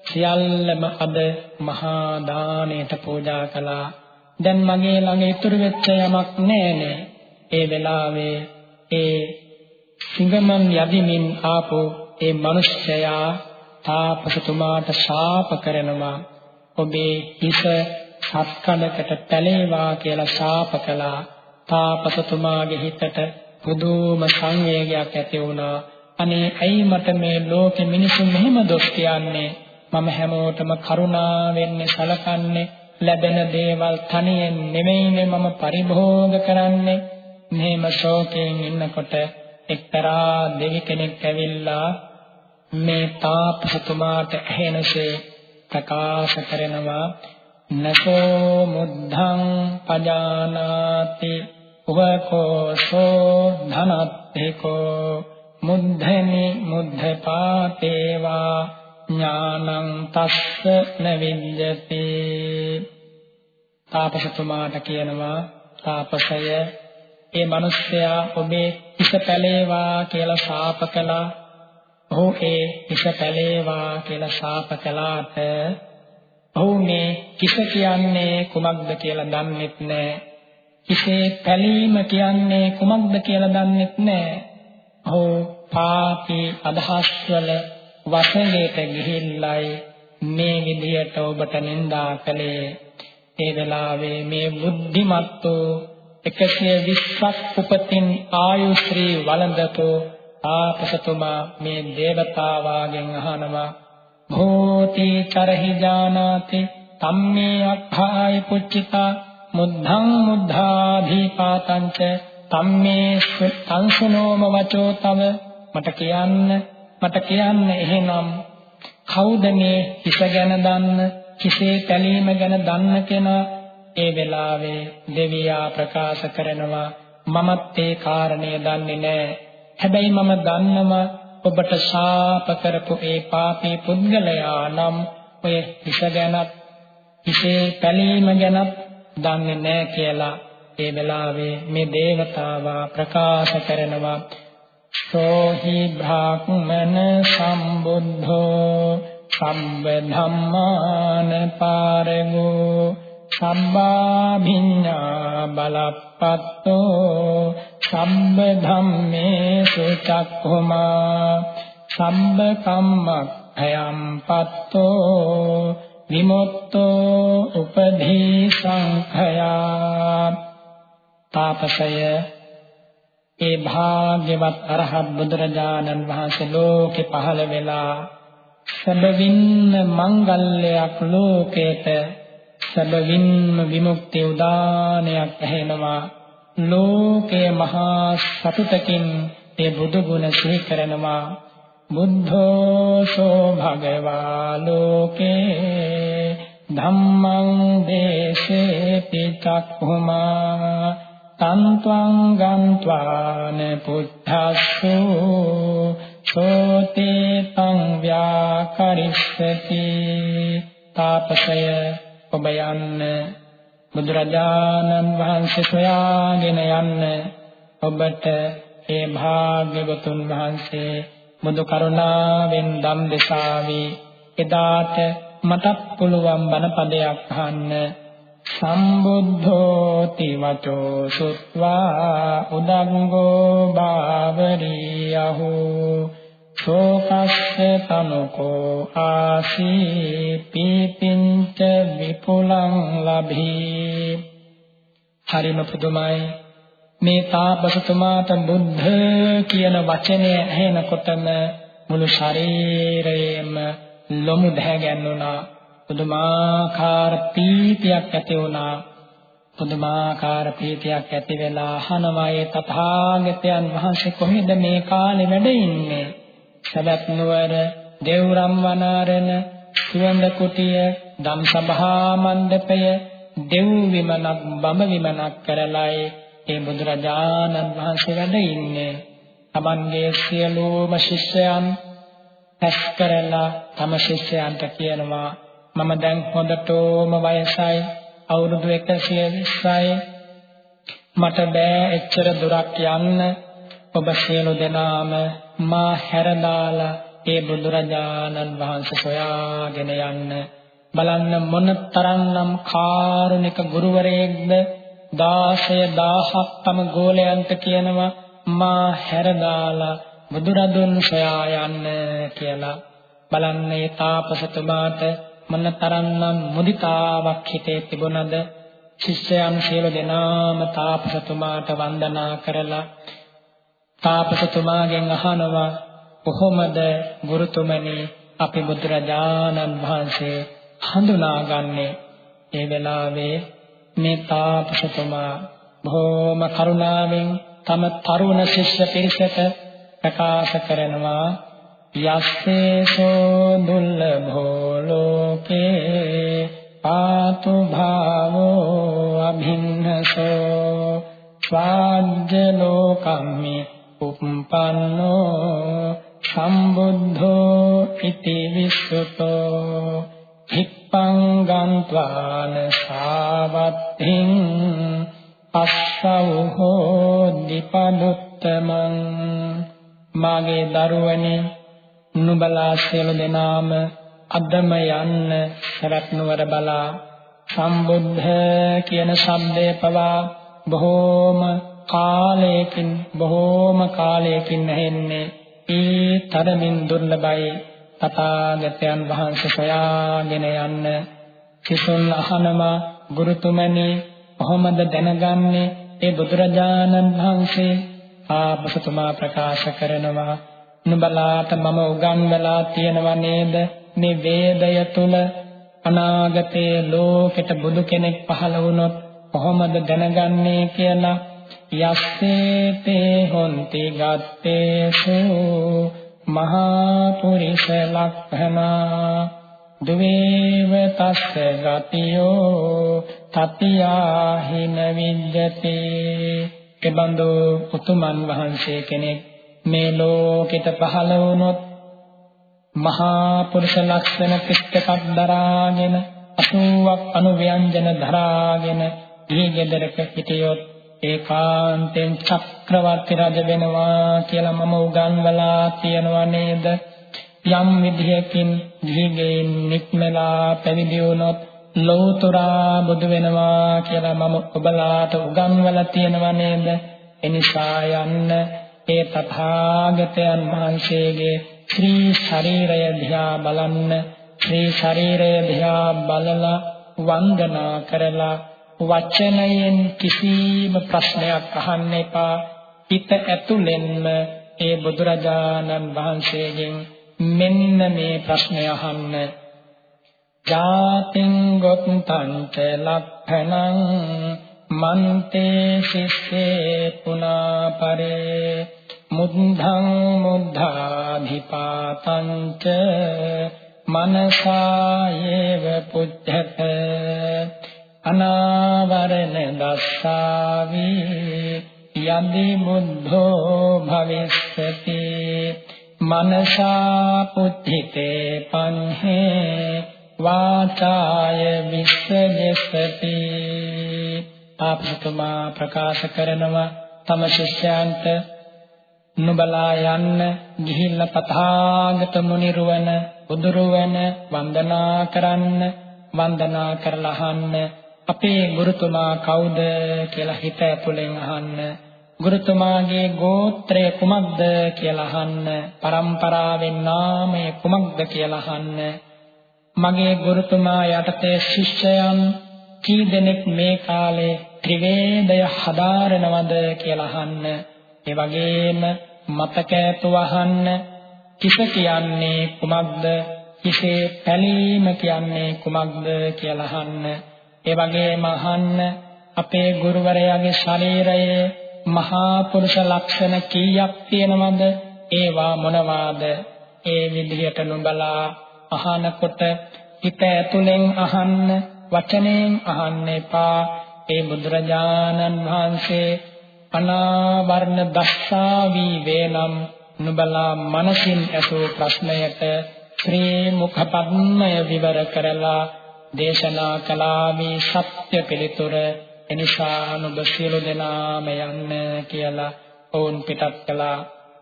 සියල්ලම අද මහා දාණයට පූජා කළා. දැන් මගේ ළඟ ඉතුරු වෙච්ච යමක් නෑනේ. ඒ වෙලාවේ ඒ සිංගමන් යදිමින් ආපු ඒ මිනිස්යා තාපසතුමාට ශාප කරනවා. ඔබේ හිස සත්කඩකට පැලේවා කියලා ශාප කළා. තාපසතුමාගේ හිතට පුදුම සංවේගයක් ඇති වුණා. අනේ ඇයි මට මේ ලෝකෙ මිනිසුන් මෙහෙම දොස් කියන්නේ? මම හැමෝටම කරුණාවෙන් සලකන්නේ ලැබෙන දේවල් තනියෙන් නෙමෙයිනේ මම පරිභෝග කරන්නේ මෙහෙම ශෝකයෙන් ඉන්නකොට එක්තරා දෙවි කෙනෙක් ඇවිල්ලා මේ තාපසතුමාට ඇහෙනසේ ප්‍රකාශ කරනවා නසෝ මුද්ධං පජානාති උවකෝසෝ ධනත්තේකෝ මුද්ධනි මුද්ධපාතේවා ඥානං තස්ස නවිඤ්ඤති. තාපසතුමාට කියනවා තාපසය ඒ මිනිස්සයා ඔබේ හිස පැලේවා කියලා ශාප කළා ඔහු ඒ හිස පැලේවා කියලා ශාප කළාට ඔහු මේ කිස කියන්නේ කුමක්ද කියලා දන්නෙත් නැහැ හිසේ පැලීම කියන්නේ කුමක්ද කියලා දන්නෙත් නැහැ ඔහු පාපී අදහස් වල වසඟයට ගිහිල්ලයි මේ විදියට ඔබට නිඳා කළේ. ඒ වෙලාවේ මේ බුද්ධිමත්තු 120ක් උපතින් ආයුශ්‍රී වළඳතෝ ආපසතුමා මේ දේවතාවාගෙන් අහනවා භෝති චරහි ජානාති තම්මේ අක්ඛාය පුච්චිතා මුද්ධං මුද්ධාධිපාතංච තම්මේ සංසනෝම වචෝ තව. මට කියන්න මට කියන්න එහෙනම් කවුද මේ හිස ගැන දන්න කිසේ පැලීම ගැන දන්න කෙනා? ඒ වෙලාවේ දෙවියා ප්‍රකාශ කරනවා මමත් ඒ කාරණය දන්නේ නැහැ හැබැයි මම දන්නවා ඔබට ශාප කරපු ඒ පාපී පුද්ගලයා නම් ඔය හිස ගැනත් හිසේ පැලීම ගැනත් දන්නේ නැහැ කියලා ඒ වෙලාවේ මේ දේවතාවා ප්‍රකාශ කරනවා. සෝහි බ්‍රාහ්මන සම්බුද්ධෝ සම්බ ධම්මාන පාරගෝ සම්බාභිඤ්ඤා බලප්පත්තෝ සම්බ ධම්මේසු චක්ඛුමා සම්බ කම්මක්ඛයම් පත්තෝ විමුක්තෝ උපදී සංඛයා තාපසය ඒ භාග්‍යවත් අරහත් බුදුරජාණන් වහන්සේ ලෝකෙ පහළ වෙලා සබවින්න මංගල්‍යයක් ලෝකේට සබවින්න විමුක්ති උදානයක් ඇහෙනවා. ලෝකේ මහා සතුටකින් ඒ බුදු ගුණ සිහි කරනවා. බුද්ධෝ සෝ භගවා ලෝකේ ධම්මං දේශේති චක්ඛුමා තන්ත්වං ගන්්වාන පුත්තස්සු. සෝතේ තං ව්‍යාකරිස්සති. තාපසය ඔබ යන්න. බුදුරජාණන් වහන්සේ සොයාගෙන යන්න ඔබට ඒ භාග්‍යවතුන් වහන්සේ මුදු කරුණාවෙන් ධම් දෙසාවි. එදාට මටත් පුළුවන් බණපදයක් අහන්න. සම්බුද්ධෝති වචෝ සුත්වා උදංගෝ බාවරියහෝ. සෝකස්ස තනුකෝ ආසී පීපින්ච විපුලං ලභී. හරිම පුදුමයි. මේ තාපසතුමාට බුද්ධ කියන වචනය ඇහෙනකොටම මුළු ශරීරයේම ලොමු දැහැගැන්නුණා පුදුමාකාර පීතියක් ඇති වුණා. පුදුමාකාර පීතියක් ඇති වෙලා අහනවා ඒ තථාගතයන් වහන්සේ කොහෙද මේ කාලේ වැඩ ඉන්නේ? සබත් නුවර දේවරම් වනාරණ සුවඳ කුටිය ධම් සභා මණ්ඩපය දෙව් විමනක් බඹ විමනක් කරලයි ඒ බුදුරජාණන් වහන්සේ වැඩ ඉන්නේ. තමන්ගේ සියලුම ශිෂ්‍යයන් පැස් කරලා තම ශිෂ්‍යයන්ට කියනවා මම දැන් හොඳටම වයසයි අවුරුදු 120යි මට බෑ එච්චර දුරක් යන්න ඔබ සියලු දෙනාම මා හැරදාලා ඒ බුදුරජාණන් වහන්සේ සොයාගෙන යන්න. බලන්න මොන තරම්නම් කාරුණික ගුරුවරයෙක්ද? 16000ක් තම ගෝලයන්ට කියනවා මා හැරදාලා බුදුරදුන් සොයා යන්න කියලා. බලන්නේ තාපසතුමාට මොනතරම්නම් මුදිතාවක් හිතේ තිබුණද? ශිෂ්‍යයන් සියලු දෙනාම තාපසතුමාට වන්දනා කරලා තාපසතුමාගෙන් අහනවා කොහොමද ගුරුතුමනි අපි බුදුරජාණන් වහන්සේ හඳුනාගන්නේ? ඒ වෙලාවේ මේ තාපසතුමා බොහොම කරුණාවෙන් තම තරුණ ශිෂ්‍ය පිරිසට ප්‍රකාශ කරනවා යස්සේසෝ දුල්ලභෝ ලෝකේ පාතු භාවෝ අභින්නසෝ ස්වාජ්ජ ලෝකම්මි උප්පන්නෝ සම්බුද්ධෝ ඉති විස්සතෝ හිප්පං ගන්්වාන සාවත්තිං අස්සව් හෝදිපදුත්තමං මාගේ දරුවනේ නුඹලා සියලු දෙනාම අදම යන්න සරත් නුවර බලා සම්බුද්ධ කියන ශබ්දය පවා බොහෝම කාලයකින් බොහෝම කාලයකින් ඇහෙන්නේ ඒ තරමින් දුර්ලභයි. තථාගතයන් වහන්සේ සොයාගෙන යන්න කිසුන් අහනවා ගුරුතුමනි කොහොමද දැනගන්නේ? ඒ බුදුරජාණන් වහන්සේ ආපසතුමා ප්‍රකාශ කරනවා නුඹලාට මම උගන්වලා තියෙනව නේද? මේ වේදය තුල අනාගතයේ ලෝකෙට බුදු කෙනෙක් පහළ වුණොත් කොහොමද දැනගන්නේ? කියලා යස්සේතේ හොන්ති ගත්තේසු මහා පුරිස ලක්ඛනා දුවේව තස්ස ගතියෝ තතියාහින විද්‍යති කෙබඳු උතුමන් වහන්සේ කෙනෙක් මේ ලෝකෙට පහළ වුණොත් මහා පුරුෂ ලක්ෂණ කිස්තකක් දරාගෙන 80ක් අනුව්‍යංජන දරාගෙන ඊ ගෙදරක හිටියොත් ඒකාන්තෙන් චක්‍රවර්ති රජ වෙනවා කියලා මම උගන්වලා තියනවා නේද? යම් විදිහකින් ගිහිගෙන් නික්මලා පැවිදි වුණොත් ලෞතරා බුදු වෙනවා කියලා මම ඔබලාට උගන්වලා තියනවා නේද? එනිසා යන්න ඒ තථාගතයන් වහන්සේගේ ශ්‍රී ශරීරය දිහා බලන්න. ශ්‍රී ශරීරය දිහා බලලා වන්දනා කරලා වචනයෙන් කිසිම ප්‍රශ්නයක් අහන්න එපා. හිත ඇතුළෙන්ම ඒ බුදුරජාණන් වහන්සේගෙන් මෙන්න මේ ප්‍රශ්නය අහන්න. ජාතින් ගොත්තං ච ලක්ඛණං මන්තේ සිස්සේ පුනා පරේ මුද්ධං මුද්ධාධිපාතං ච මනසායේව පුච්ඡත අනාවරණ දස්සාවි. යදි බුද්ධෝ භවිස්සති. මනසා පුච්ඡිතේ පන්හේ. වාචාය විස්සජසති ආපතුමා ප්‍රකාශ කරනවා තම ශිෂ්‍යයන්ට නුබලා යන්න ගිහිල්ලා තථාගත මුනිරුවන බුදුරුවන වන්දනා කරන්න වන්දනා කරලා අහන්න අපේ ගුරුතුමා කවුද කියලා හිත ඇතුලෙන් අහන්න. ගුරුතුමාගේ ගෝත්‍රය කුමක්ද කියලා අහන්න. පරම්පරාවෙන් නාමය කුමක්ද කියලා අහන්න. මගේ ගුරුතුමා යටතේ ශිෂ්‍යයන් කී දෙනෙක් මේ කාලේ ත්‍රිවේදය හදාරනවද කියලා අහන්න. ඒ වගේම මතක ඇතුව අහන්න. කිස කියන්නේ කුමක්ද? කිසේ පැලීම කියන්නේ කුමක්ද කියලා අහන්න. ඒ වගේම අහන්න අපේ ගුරුවරයාගේ ශරීරයේ මහා පුරුෂ ලක්ෂණ කීයක් තියෙනවද? ඒවා මොනවාද? ඒ විදිහට නුඹලා අහනකොට හිත ඇතුලෙන් අහන්න වචනයෙන් අහන්න එපා. ඒ බුදුරජාණන් වහන්සේ අනාවරණ දස්සාවි වේනම් නුඹලා මනසින් ඇසූ ප්‍රශ්නයට ශ්‍රී මුඛ පද්මය විවර කරලා දේශනා කළාමි සත්‍ය පිළිතුර. එනිසා නුඹ සියලු දෙනාම යන්න කියලා ඔවුන් පිටත් කළා.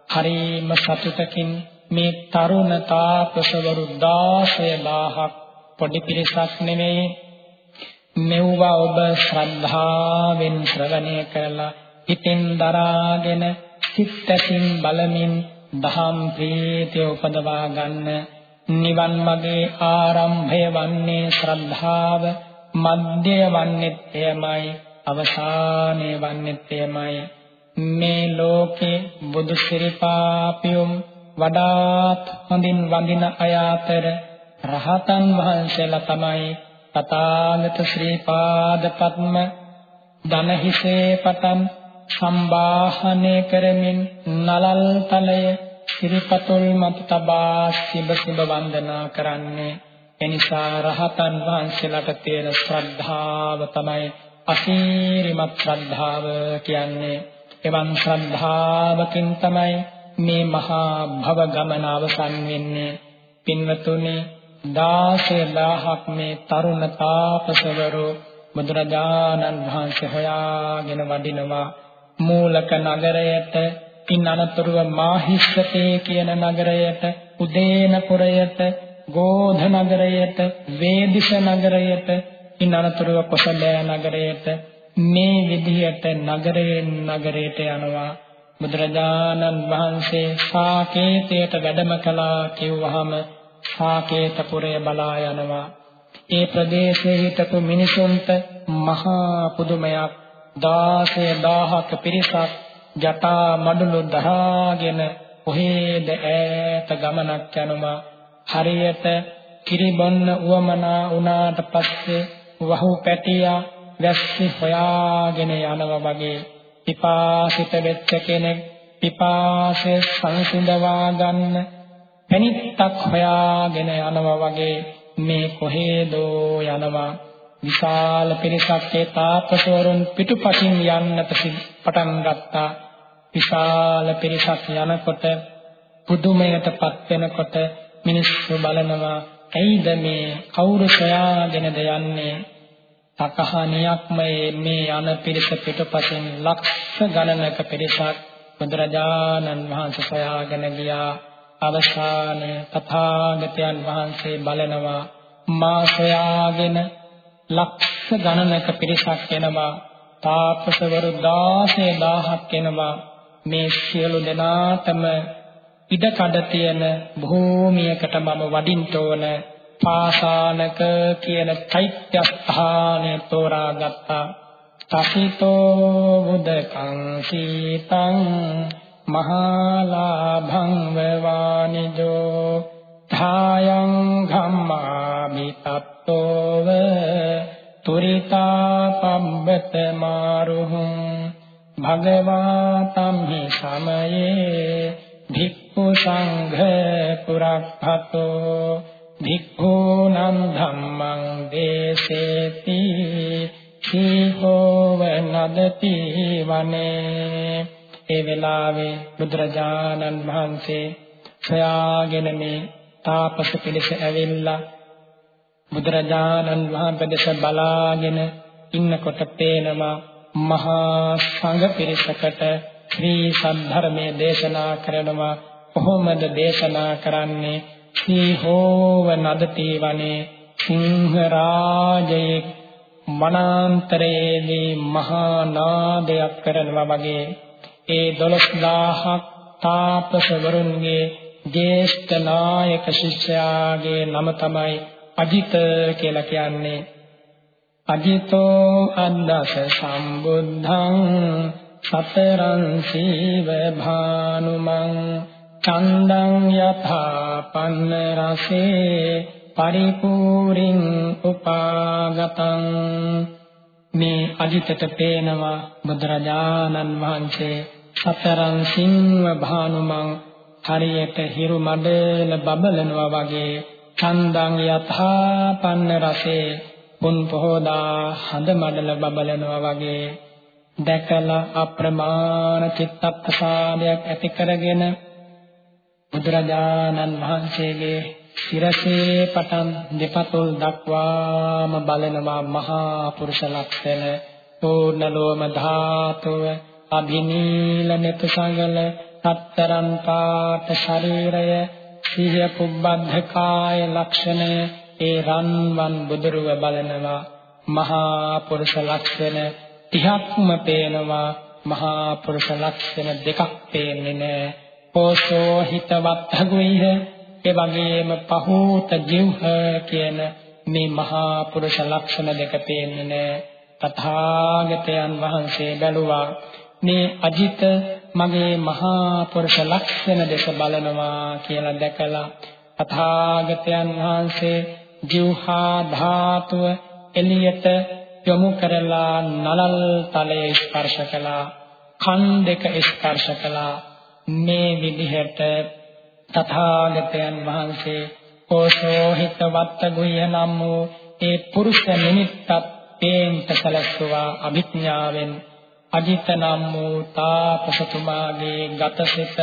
හරීම සතුටකින් මේ තරුණ තාපසවරු 16000ක් පොඩි පිරිසක් නෙමෙයි. මෙව්වා ඔබ ශ්‍රද්ධාවෙන් ශ්‍රවණය කරලා හිතෙන් දරාගෙන සිත්යෙන් බලමින් දහම් ප්‍රීතිය උපදවා ගන්න. නිවන් මාගේ ආරම්භය වන්නේ ශ්‍රද්ධාව මධ්‍යය වන්නේත් එයමයි අවසානය වන්නේත් එයමයි මේ ලෝකේ බුදු සිරිපාපියුම් වඩාත් හොඳින් වඳින අය අතර රහතන් වහන්සේලා තමයි තථාගත ශ්‍රී පාද පද්ම දන හිසේ පතන් සම්බාහනය කරමින් නලල් තලය සිරිපතුල් මත තබා සිඹ සිඹ වන්දනා කරන්නේ. එනිසා රහතන් වහන්සේලාට තියෙන ශ්‍රද්ධාව තමයි අසීරිමත් ශ්‍රද්ධාව කියන්නේ. එවන් ශ්‍රද්ධාවකින් තමයි මේ මහා භව ගමන අවසන් වෙන්නේ. පින්වතුනි 16000ක් මේ තරුණ තාපසවරු බුදුරජාණන් වහන්සේ හොයාගෙන වඩිනවා. මූලක නගරයට ඉන් අනතුරුව මාහිස්සතේ කියන නගරයට උදේනපුරයට ගෝධ නගරයට වේදිස නගරයට ඉන් අනතුරුව කොසලෑ නගරයට මේ විදිහට නගරයෙන් නගරයට යනවා බුදුරජාණන් වහන්සේ සාකේතයට වැඩම කළා කිව්වහම සාකේතපුරය බලා යනවා. ඒ ප්‍රදේශයේ හිටපු මිනිසුන්ට මහා පුදුමයක් 16000ක පිරිසක් ජටා මඩලු දහාගෙන කොහෙද ඈත ගමනක් යනවා. හරියට කිරිබොන්න උවමනා වුණාට පස්සේ වහු පැටියා වැස්සි හොයාගෙන යනවා වගේ පිපාසිත වෙච්ච කෙනෙක් පිපාසය සංසිඳවා ගන්න පැනිත්තක් හොයාගෙන යනවා වගේ මේ කොහෙදෝ යනවා විශාල පිරිසක් ඒ තාපසවරුන් පිටුපසින් යන්නට පටන් ගත්තා විශාල පිරිසක් යනකොට පුදුමයටපත් වෙනකොට මිනිස්සු බලනවා ඇයිද මේ? කවුරු සොයාගෙනද යන්නේ? තකහණියක්ම මේ යන පිරිස පිටුපසින් ලක්ෂ ගණනක පිරිසක් බුදුරජාණන් වහන්සේ සොයාගෙන ගියා. අවසානයේ තථාගතයන් වහන්සේ බලනවා මා සොයාගෙන ලක්ෂ ගණනක පිරිසක් එනවා. තාපසවරු 16000ක් එනවා. මේ සියලු දෙනාටම ඉඩකඩ තියෙන භූමියකට මම වඩින්න ඕන පාසානක කියන චෛත්‍ය ස්ථානය තෝරාගත්තා. තසිතෝ උදකං සීතං මහාලාභං වවානිජෝ. ධායං ධම්මාමිතත්තෝව තුරිතා පබ්බත මාරුහුං භගවාතම් හි සමයේ භික්ඛු සංඝ පුරක්ඛතෝ භික්ඛූනම් ධම්මං දේසේති සීහෝව නදති වනේ ඒ වෙලාවේ බුදුරජාණන් වහන්සේ සොයාගෙන මේ තාපස පිළිස ඇවිල්ලා බුදුරජාණන් වහන්සේ දෙස බලාගෙන ඉන්නකොට පේනවා මහා සංඝ පිරිසකට ශ්‍රී සද්ධර්මයේ දේශනා කරනවා. කොහොමද දේශනා කරන්නේ? සීහෝව නදති වනේ සිංහ රාජයේ මනාන්තරයේදී මහා නාදයක් කරනවා වගේ. ඒ 12000ක් තාපසවරුන්ගේ ජේෂ්ඨ නායක ශිෂ්‍යයාගේ නම තමයි අජිත කියලා කියන්නේ. අජිතෝ අද්දස සම්බුද්ධං සතරං සීව භානුමං චන්දං යථා පන්න රසේ පරිපූරින් උපාගතං මේ අජිතට පේනවා බුදුරජාණන් වහන්සේ සතරං සිංහ භානුමං හරියට හිරු මඩල බබලනවා වගේ චන්දං යථා පන්න රසේ පුන් පොහොදා හඳ මඩල බබලනවා වගේ දැකලා අප්‍රමාණ චිත්ත ප්‍රසාදයක් ඇති කරගෙන බුදුරජාණන් වහන්සේගේ සිරසේ පටන් දෙපතුල් දක්වාම බලනවා මහා පුරුෂ ලක්ෂණ පූර්ණලෝම ධාතුව අභිනීල නෙත සංගල රත්තරන් පාට ශරීරය සිහිය කුබ්බද්ධ කාය ලක්ෂණය ඒ රන්වන් බුදුරුව බලනවා මහා පුරුෂ ලක්ෂණ 30ක්ම පේනවා මහා පුරුෂ ලක්ෂණ දෙකක් පේන්නේ නැහැ පෝසෝ හිතවත් හගුයිහ ඒ වගේම පහූත ජීවහ කියන මේ මහා පුරුෂ ලක්ෂණ දෙක පේන්නේ නැහැ තථාගතයන් වහන්සේ බැලුවා මේ අජිත මගේ මහා පුරුෂ ලක්ෂණ දෙස බලනවා කියලා දැකලා තථාගතයන් වහන්සේ ජීවහා ධාතුව එළියට යොමු කරලා නලල් තලයේ ස්පර්ශ කළා. කන් දෙක ස්පර්ශ කළා. මේ විදිහට තථාගතයන් වහන්සේ කෝෂෝහිත වත්ත ගුහ්‍ය නම් වූ ඒ පුරුෂ නිමිත්තත් තේන්ත සලස්වා අභිඥාවෙන් අජිත නම් වූ තාපසතුමාගේ ගතසිත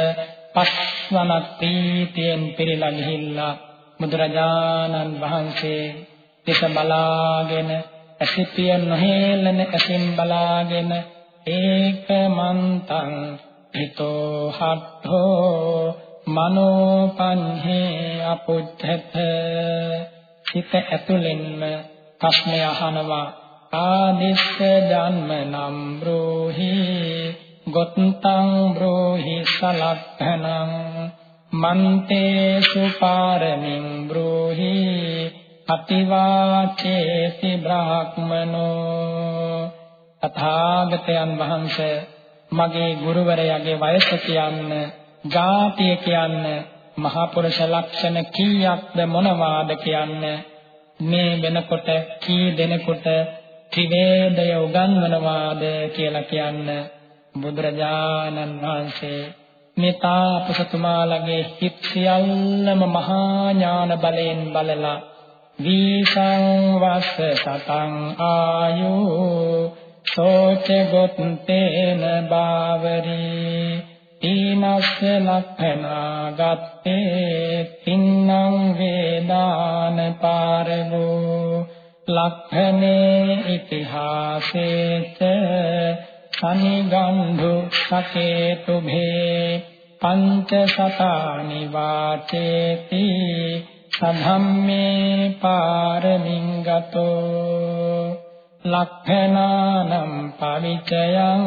පස්වනක් ප්‍රීතියෙන් පිරීලා ගිහිල්ලා බුදුරජාණන් වහන්සේ දෙස බලාගෙන ඇසිපිය නොහෙලන ඇසින් බලාගෙන ඒකමන්තං හිතෝ හට්ඨෝ මනෝපන්හේ අපුද්ධත. හිත ඇතුළෙන්ම ප්‍රශ්නය අහනවා ආදිස්ස ජන්ම නම් බ්‍රෝහි ගොත්තං බ්‍රෝහි සලක්ඛනං මන්තේ සුපාරමින් බ්‍රෝහි අතිවාචේති බ්‍රාහ්මනෝ තථාගතයන් වහන්සේ මගේ ගුරුවරයාගේ වයස කියන්න, ජාතිය කියන්න, මහා පුරුෂ ලක්ෂණ කීයක්ද මොනවාද කියන්න මේ වෙනකොට කී දෙනෙකුට ත්‍රිවේදය උගන්වනවාද කියලා කියන්න බුදුරජාණන් වහන්සේ මේ තාපසතුමාලගේ හිත් සියල්ලම මහා ඥාන බලයෙන් බලලා වීසං වස්ස සතං ආයෝ සෝච ගොත්තේන බාවරී ඊනස්ස ලක්ඛනා ගත්තේ තින්නම් වේදාන පාරගෝ ලක්ඛනේ ඉතිහාසේත සනිගන්ධු සකේතුභේ පංච සතානි වාචේති සධම්මේ පාරමින් ගතෝ ලක්ඛනානම් පවිචයං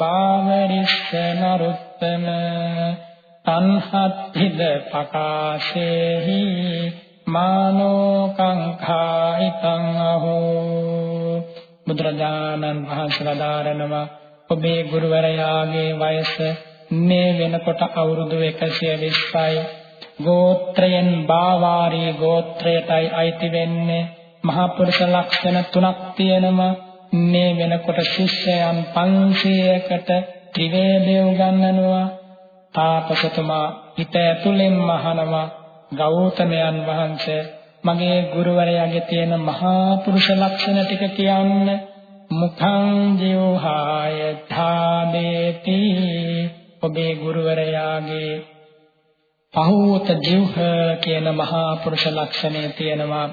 බාවරිස්ස නරුත්තම තන්හත්තිද පකාශේහි මානෝ කංඛායිතං අහෝ බුදුරජාණන් වහන්සේ වදාරනවා ඔබේ ගුරුවරයාගේ වයස මේ වෙනකොට අවුරුදු 120යි ගෝත්‍රයෙන් බාවාරී ගෝත්‍රයටයි අයිති වෙන්නේ. මහා පුරුෂ ලක්ෂණ තුනක් තියෙනවා. මේ වෙනකොට ශිෂ්‍යයන් 500කට ත්‍රිවේදය උගන්වනවා. තාපසතුමා හිත ඇතුලෙන් මහනවා ගෞතමයන් වහන්සේ මගේ ගුරුවරයාගේ තියෙන මහා පුරුෂ ලක්ෂණ ටික කියන්න. මුඛං ජීවහාය ධාමේති ඔබේ ගුරුවරයාගේ පහූත ජීවහ කියන මහා පුරුෂ ලක්ෂණය තියෙනවා.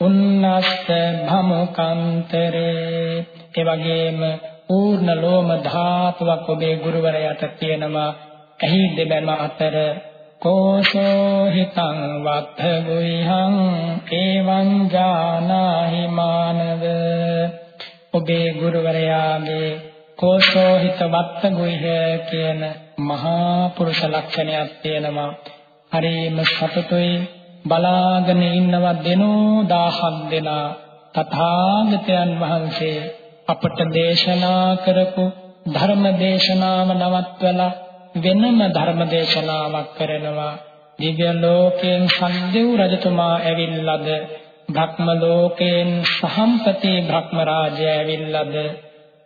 උන්නස්ත භමුකාන්තරේ. ඒ වගේම පූර්ණ ලෝම ධාතුවක් ඔබේ ගුරුවරයාට තියෙනවා. එහි දෙබැම අතර කෝසෝ හිතං වත්ථ ගුයිහං එවං ජානාහි මානව. ඔබේ ගුරුවරයාගේ කෝසෝ හිත වත්ථ ගුයිහ කියන මහා පුරුෂ ලක්ෂණයක් තියෙනවා හරිම සතුටුයි. බලාගෙන ඉන්නවා දෙනෝ දහහක් දෙනා. තථාගතයන් වහන්සේ අපට දේශනා කරපු ධර්ම දේශනාව නවත්වලා වෙනම ධර්ම දේශනාවක් කරනවා. දිව්‍ය ලෝකයෙන් සම්දෙව් රජතුමා ඇවිල්ලාද භක්ම ලෝකයෙන් සහම්පති භක්ම රාජය ඇවිල්ලාද?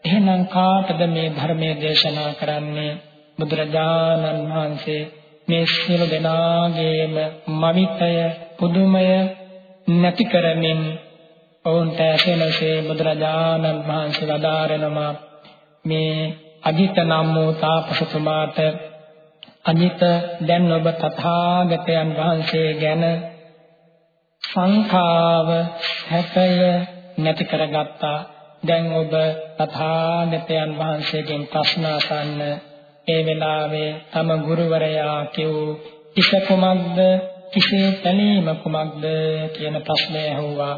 එහෙනම් කාටද මේ ධර්මයේ දේශනා කරන්නේ? බුදුරජාණන් වහන්සේ මේ සියලු දෙනාගේම මවිතය පුදුමය නැති කරමින් ඔවුන්ට ඇසෙනසේ බුදුරජාණන් වහන්සේ වදාරනවා මේ අජිත නම් වූ තාපසතුමාට අජිත දැන් ඔබ තථාගතයන් වහන්සේ ගැන සංඛාව හැපය නැති කරගත්තා. දැන් ඔබ තථාගතයන් වහන්සේගෙන් ප්‍රශ්න අසන්න. ඒ වෙලාවේ තම ගුරුවරයා කිව් කිස කුමක්ද? කිසේ තැනීම කුමක්ද? කියන ප්‍රශ්නය ඇහුවා.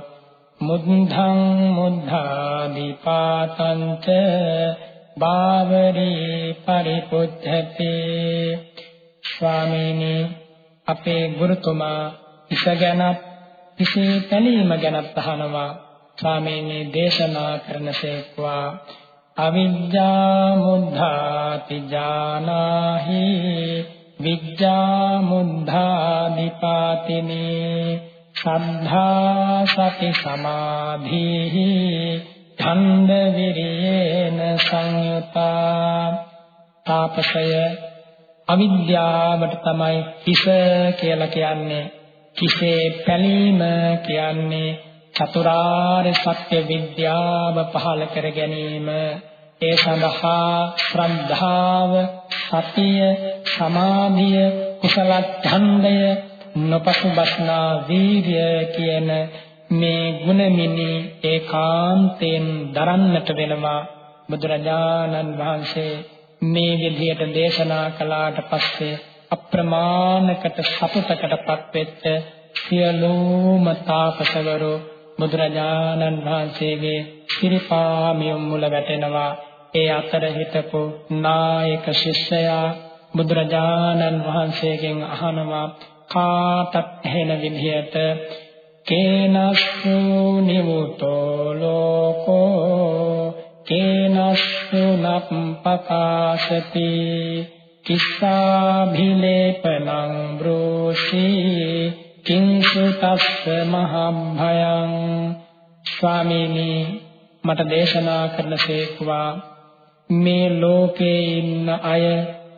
මුද්ධං මුද්ධාදීපාතංච බාවරී පරිපුද්ධති. ස්වාමීනි අපේ ගුරුතුමා කිස ගැනත් කිසේ තැනීම ගැනත් අහනවා. ස්වාමීනි දේශනා කරනසේක්වා අවිද්‍යා මුද්ධාති ජානාහි විද්‍යා මුද්ධාදිපාතිනි සද්ධා සති සමාධිහි ඡන්ද විරේන සංයුතා තාපසය අවිද්‍යාවට තමයි කිස කියලා කියන්නේ. කිසේ පැලීම කියන්නේ චතුරාර්ය සත්‍ය විද්‍යාව පහළ කර ගැනීම. ඒ සඳහා ශ්‍රද්ධාව සතිය සමාධිය කුසල ඡන්දය නොපසුබස්නා වීර්ය කියන මේ ගුණමිනි ඒකාන්තයෙන් දරන්නට වෙනවා. බුදුරජාණන් වහන්සේ මේ විදිහට දේශනා කළාට පස්සේ අප්‍රමාණකට සතුටකටපත් වෙච්ච සියලුම තාපසවරු බුදුරජාණන් වහන්සේගේ සිරිපාමියුම් මුල වැටෙනවා. ඒ අතර හිටපු නායක ශිෂ්‍යයා බුදුරජාණන් වහන්සේගෙන් අහනවා කාටත් ඇහෙන විදිහට කේනස්සු නිවුතෝ ලෝකෝ කේනස්සු නප්පකාශති කිස්සාභිලේපනං බ්‍රෝෂී කිංසු තස්ස මහභයං ස්වාමීනි මට දේශනා කරනසේක්වා මේ ලෝකේ ඉන්න අය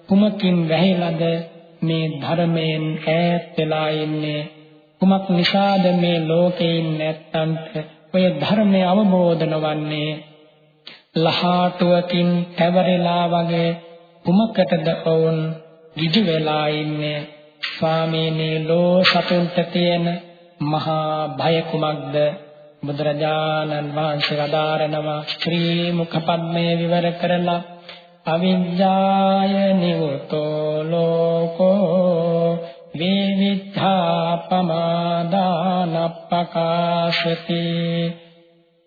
කුමකින් වැහිලාද මේ ධර්මයෙන් ඈත් වෙලා ඉන්නේ। කුමක් නිසාද මේ ලෝකේ නැත්තන්ට ඔය ධර්මය අවබෝධ නොවන්නේ? ලහාටුවකින් පැවරලා වගේ කුමකටද ඔවුන් ගිජු වෙලා ඉන්නේ? ස්වාමීනි ලෝ සතුන්ට තියෙන මහා භය කුමක්ද? බුදුරජාණන් වහන්සේ වදාරනවා ශ්‍රී මුඛ පද්මය විවර කරලා අවිඤ්ඤාය නිවතෝ ලෝකෝ විවිධා පමාදානප්පකාශති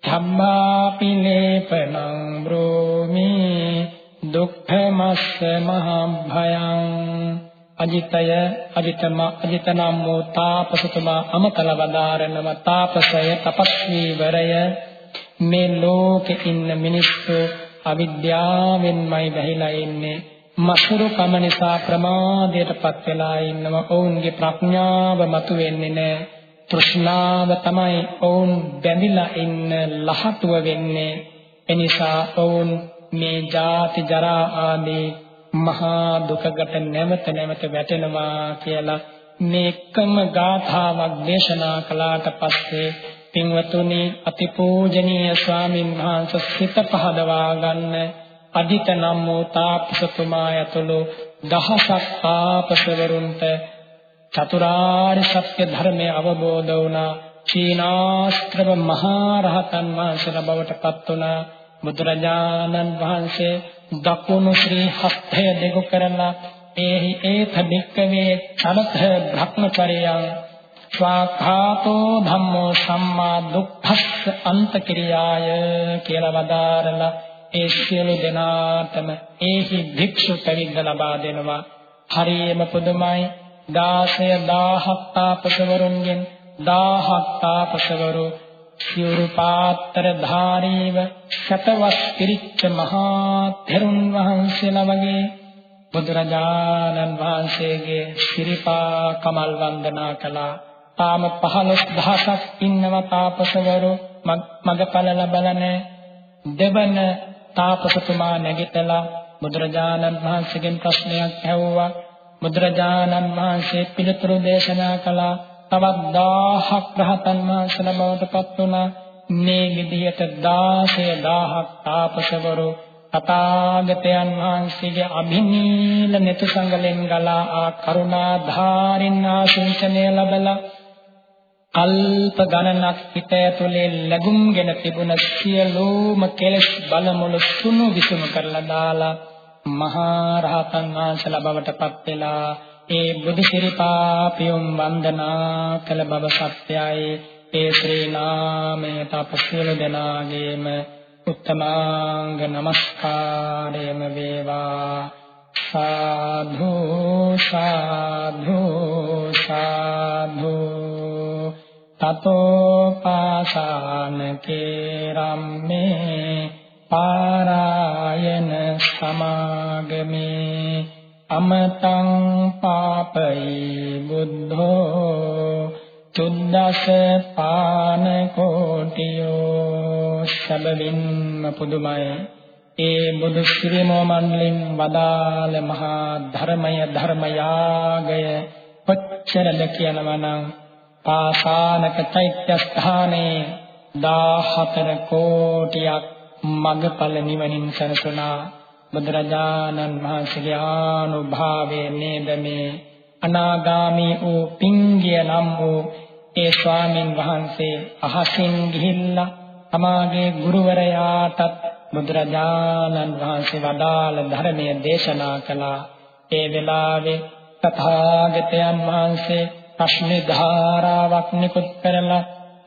ධම්මාපි ලේපනං බ්‍රෝමි දුක්ඛමස්ස මහා භයං අජිතය අජිතම අජිතනම් වූ තාපසතුමා අමතල වදාරනම තාපසය තපස්වීවරය. මේ ලෝකේ ඉන්න මිනිස්සු අවිද්‍යාවෙන්මයි වැහිලා ඉන්නේ. මසුරු කම නිසා ප්‍රමාදයටපත් වෙලා ඉන්නවා. ඔවුන්ගේ ප්‍රඥාව මතුවෙන්නේ නැහැ තෘෂ්ණාව තමයි ඔවුන් බැඳිලා ඉන්න ලහතුව වෙන්නේ. එනිසා ඔවුන් මේ ජාති ජරා ආදී මහා දුකකට නැවත නැවත වැටෙනවා කියලා මේ එකම ගාථාවක් දේශනා කළාට පස්සේ පින්වතුනි අතිපූජනීය ස්වාමින් වහන්සේ සිත පහදවා ගන්න අදිත නම් වූ තාපසතුමා ඇතුළු දහසක් තාපසවරුන්ට චතුරාර්ය සත්‍ය ධර්මය අවබෝධ වුණා. චීනාස්ත්‍රව මහා රහතන් වහන්සේලා බවට පත් වුණා. බුදුරජාණන් වහන්සේ දකුණු ශ්‍රී හස්තය දෙගු කරලා ඒහි ඒත බික්කවේ චලත භ්‍රමචරියං ස්වාඛාතෝ ධම්මෝ සම්මා දුක්ඛස්ස අන්තක්‍රියාය කියලා වදාරලා ඒ සියලු දෙනාටම ඒහි භික්ෂු පැවිද්ද ලබා දෙනවා. හරියම පුදුමයි. 16 1000ක් තාපසවරුන්ගෙන් 1000ක් තාපසවරු සිවුරු පාත්‍ර ධාරීව සතවස් පිරිච්ච මහා තෙරුන් වහන්සේලා වගේ බුදුරජාණන් වහන්සේගේ ශිරිපා කමල් වන්දනා කළා. තාම 15000ක් ඉන්නව තාපසවරු මගපල ලබලා නැහැ. දෙවන තාපසතුමා නැගිටලා බුදුරජාණන් වහන්සේගෙන් ප්‍රශ්නයක් ඇහුවා. බුදුරජාණන් වහන්සේ පිළිතුරු දේශනා කළා. තවත් 1000ක් රහතන් වහන්සේලා බවට පත් වුණා. මේ විදිහට 16000ක් තාපසවරු තථාගතයන් වහන්සේගේ අභිනීල නෙත සංගලෙන් ගලා ආ කරුණා ධාරින් ආශිංසනය ලැබලා කල්ප ගණනක් හිත ඇතුලේ ලැබුම්ගෙන තිබුණ සියලුම කෙලෙස් බලමුළු සුණු විසුණු කරලා දාලා මහා රහතන් වහන්සේලා බවට පත් වෙලා ඒ බුදු සිරිපා පියුම් වන්දනා කළ බව සත්‍යයි. ඒ ශ්‍රී නාමයට අප සියලු දෙනාගේම උත්තමාංග නමස්කාරයම වේවා. සාධු සාධු සාධු තතෝ පාසාන කේරම්මේ පාරායන සමාගමේ. අමතං පාපයි බුද්ධෝ තුද්දස පාන කෝටියෝ සබවින්ම පුදුමය. ඒ බුදු ශ්‍රීමෝ මණ්ඩලින් වදාළ මහා ධර්මය ධර්මයාගය කොච්චරද කියනවා නම් පාසානක චෛත්‍ය ස්ථානයේ 14 කෝටියක් මගපල නිවනින් සරසුණා බුදුරජාණන් වහන්සේගේ ආනුභාවයේ නේද මේ අනාගාමී වූ පිංගිය නම් වූ ඒ ස්වාමින් වහන්සේ අහසින් ගිහිල්ලා තමාගේ ගුරුවරයාටත් බුදුරජාණන් වහන්සේ වදාළ ධර්මයේ දේශනා කළා. ඒ වෙලාවේ තථාගතයන් වහන්සේ ප්‍රශ්න ධාරාවක් නිකුත් කරලා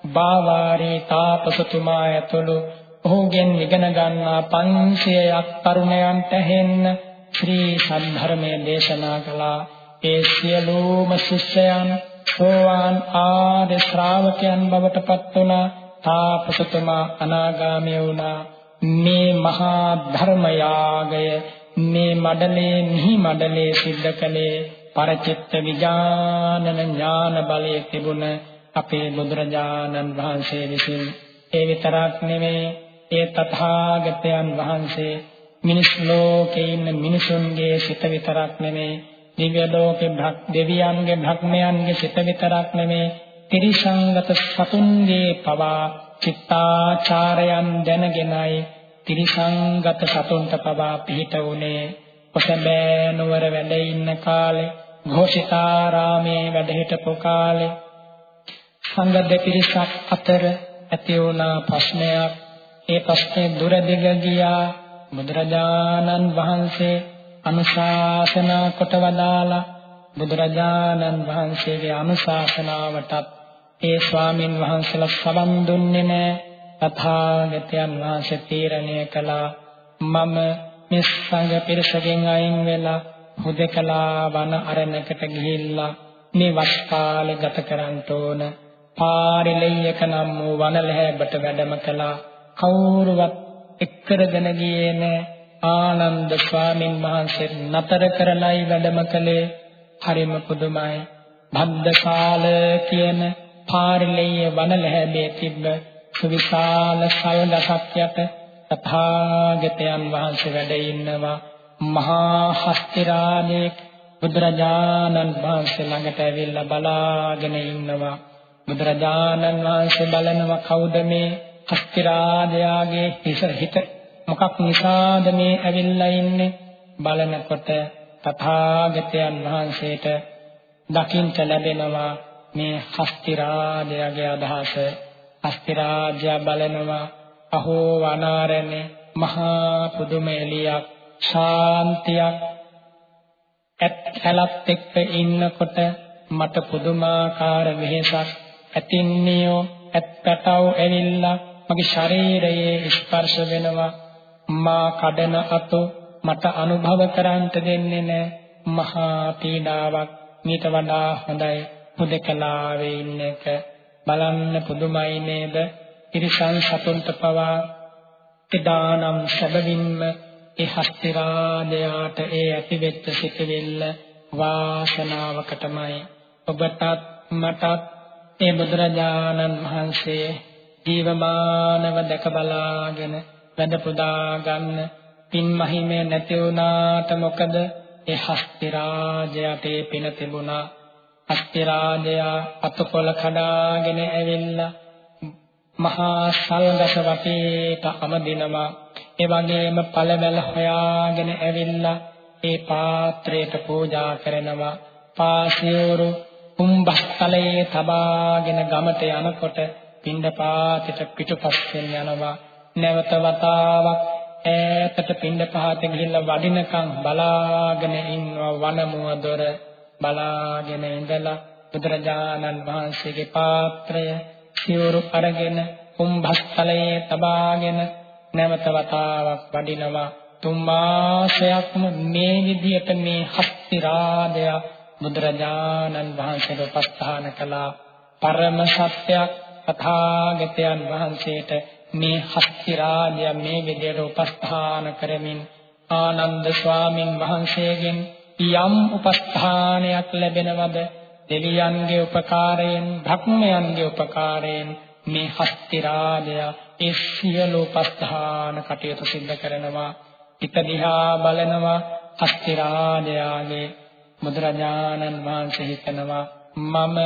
බාවාරී තාපසතුමා ඇතුළු ඔහුගෙන් ඉගෙන ගන්නා 500ක් තරුණයන්ට හෙන්න ශ්‍රී සද්ධර්මයේ දේශනා කළා. ඒ සියලුම ශිෂ්‍යයන් සෝවාන් ආර්ය ශ්‍රාවකයන් බවට පත් වුණා. තාපසතුමා අනාගාමී වුණා. මේ මහා ධර්ම යාගය මේ මඩලේ නිහි මඩලේ සිද්ධ කළේ පරචිත්ත විඥානන ඥාන බලයේ තිබුණ අපේ බුදුරජාණන් වහන්සේ විසින් ඒ විතරක් නෙමෙයි ඒ තථාගතයන් වහන්සේ මිනිස් ලෝකේ ඉන්න මිනිසුන්ගේ සිත විතරක් නෙමෙයි දිව්‍ය ලෝකේ භක් දෙවියන්ගේ භක්මයන්ගේ සිත විතරක් නෙමෙයි ත්‍රිසංගත සතුන්ගේ පවා චිත්තාචාරයන් දැනගෙනයි ත්‍රිසංගත සතුන්ට පවා පිහිට වුණේ ඔසබෑ නුවර වැඩ ඉන්න කාලේ ഘോഷිතාරාමේ වැඩ හිටපු කාලේ සංඝ දෙපිරිසක් අතර ඇති වුණා ප්‍රශ්නයක්. ඒ ප්‍රශ්නේ දුර දිග ගියා බුදුරජාණන් වහන්සේ අනුශාසනා කොට වදාලා බුදුරජාණන් වහන්සේගේ අනුශාසනාවටත් ඒ ස්වාමින් වහන්සේලා සවන් දුන්නේ නැහැ තථාගතයන් වහන්සේ තීරණය කළා මම මේ සංඝ පිරිසගෙන් අයින් වෙලා හුදකලා වන අරණකට ගිහිල්ලා මේ වස් කාලේ ගත කරන්න ඕන. පාරිලෙයක නම් වූ වනලැහැබට වැඩම කළා. කවුරුවත් එක්කරගෙන ගියේ නෑ. ආනන්ද ස්වාමින් වහන්සේ නතර කරලයි වැඩම කළේ. හරිම පුදුමයි. භද්දශාල කියන පාරිලෙය වනලැහැබේ තිබ්බ සුවිශාල සල්ගසක් යට තථාගතයන් වහන්සේ වැඩ ඉන්නවා. මහා හස්තිරාමේ බුදුරජාණන් වහන්සේ ළඟට ඇවිල්ලා බලාගෙන ඉන්නවා. බුදුරජාණන් වහන්සේ බලනවා කවුද මේ හස්තිරාජයාගේ හිස හිත මොකක් නිසාද මේ ඇවිල්ලා ඉන්නේ? බලනකොට තථාගතයන් වහන්සේට දකින්ට ලැබෙනවා මේ හස්තිරාජයාගේ අදහස. හස්තිරාජයා බලනවා අහෝ වනාරණේ මහා පුදුම එළියක් ශාන්තියක් ඇත්කලත් එක්ක ඉන්නකොට මට පුදුමාකාර වෙහසක් ඇතින්නියෝ ඇත්තටව ඇවිල්ලා මගේ ශරීරයේ ස්පර්ශ වෙනවා. මා කඩන අතු මට අනුභව කරන්ට දෙන්නේ නැහැ මහා පීඩාවක් මීට වඩා හොඳයි. හුදකලාවේ ඉන්න එක. බලන්න පුදුමයි නේද? ඉරිසන් සතුන්ට පවා. එදානම් සැබවින්ම ඒ හස්තිරාදයාට ඒ ඇතිවෙච්ච සිතෙල්ල වාසනාවකටමයි. ඔබටත් මටත් ඒ බුදුරජාණන් වහන්සේ ජීවමානව දැක බලාගෙන වැඩ පුදා ගන්න පින් මහිමේ නැති වුණාට මොකද? ඒ හස්තිරාජයට පින තිබුණා. අස්තිරාජයා අතකොල කඩාගෙන ඇවිල්ලා මහා සල්ගස වටේට අමදිනවා. ඒ වගේම පළවැල හොයාගෙන ඇවිල්ලා ඒ පාත්‍රයට පූජා කරනවා. පාසියෝරු කුම්භස්තලයේ තබාගෙන ගමට යනකොට පින්ඩපාතයට පිටුපස්සෙන් යනවා. නැවත වතාවක් ඈතට පින්ඩපාතේ ගිහිල්ලා වඩිනකම් බලාගෙන ඉන්නවා වනමුව දොර බලාගෙන ඉඳලා බුදුරජාණන් වහන්සේගේ පාත්‍රය සිවුරු අරගෙන කුම්භස්තලයේ තබාගෙන නැවත වතාවක් වඩිනවා. තුන් මාසයක්ම මේ විදියට මේ හස්තිරාදය බුදුරජාණන් වහන්සේට උපස්ථාන කළා. පරම සත්‍යයක් තථාගතයන් වහන්සේට මේ හස්තිරාදය මේ විදියට උපස්ථාන කරමින් ආනන්ද ස්වාමින් වහන්සේගෙන් යම් උපස්ථානයක් ලැබෙනවද? දෙවියන්ගේ උපකාරයෙන් භක්මයන්ගේ උපකාරයෙන් මේ හස්තිරාජය ඒ සියලු උපස්ථාන කටයුතු සිද්ධ කරනවා. හිත දිහා බලනවා හස්තිරාජයාගේ බුදුරජාණන් වහන්සේ හිතනවා මම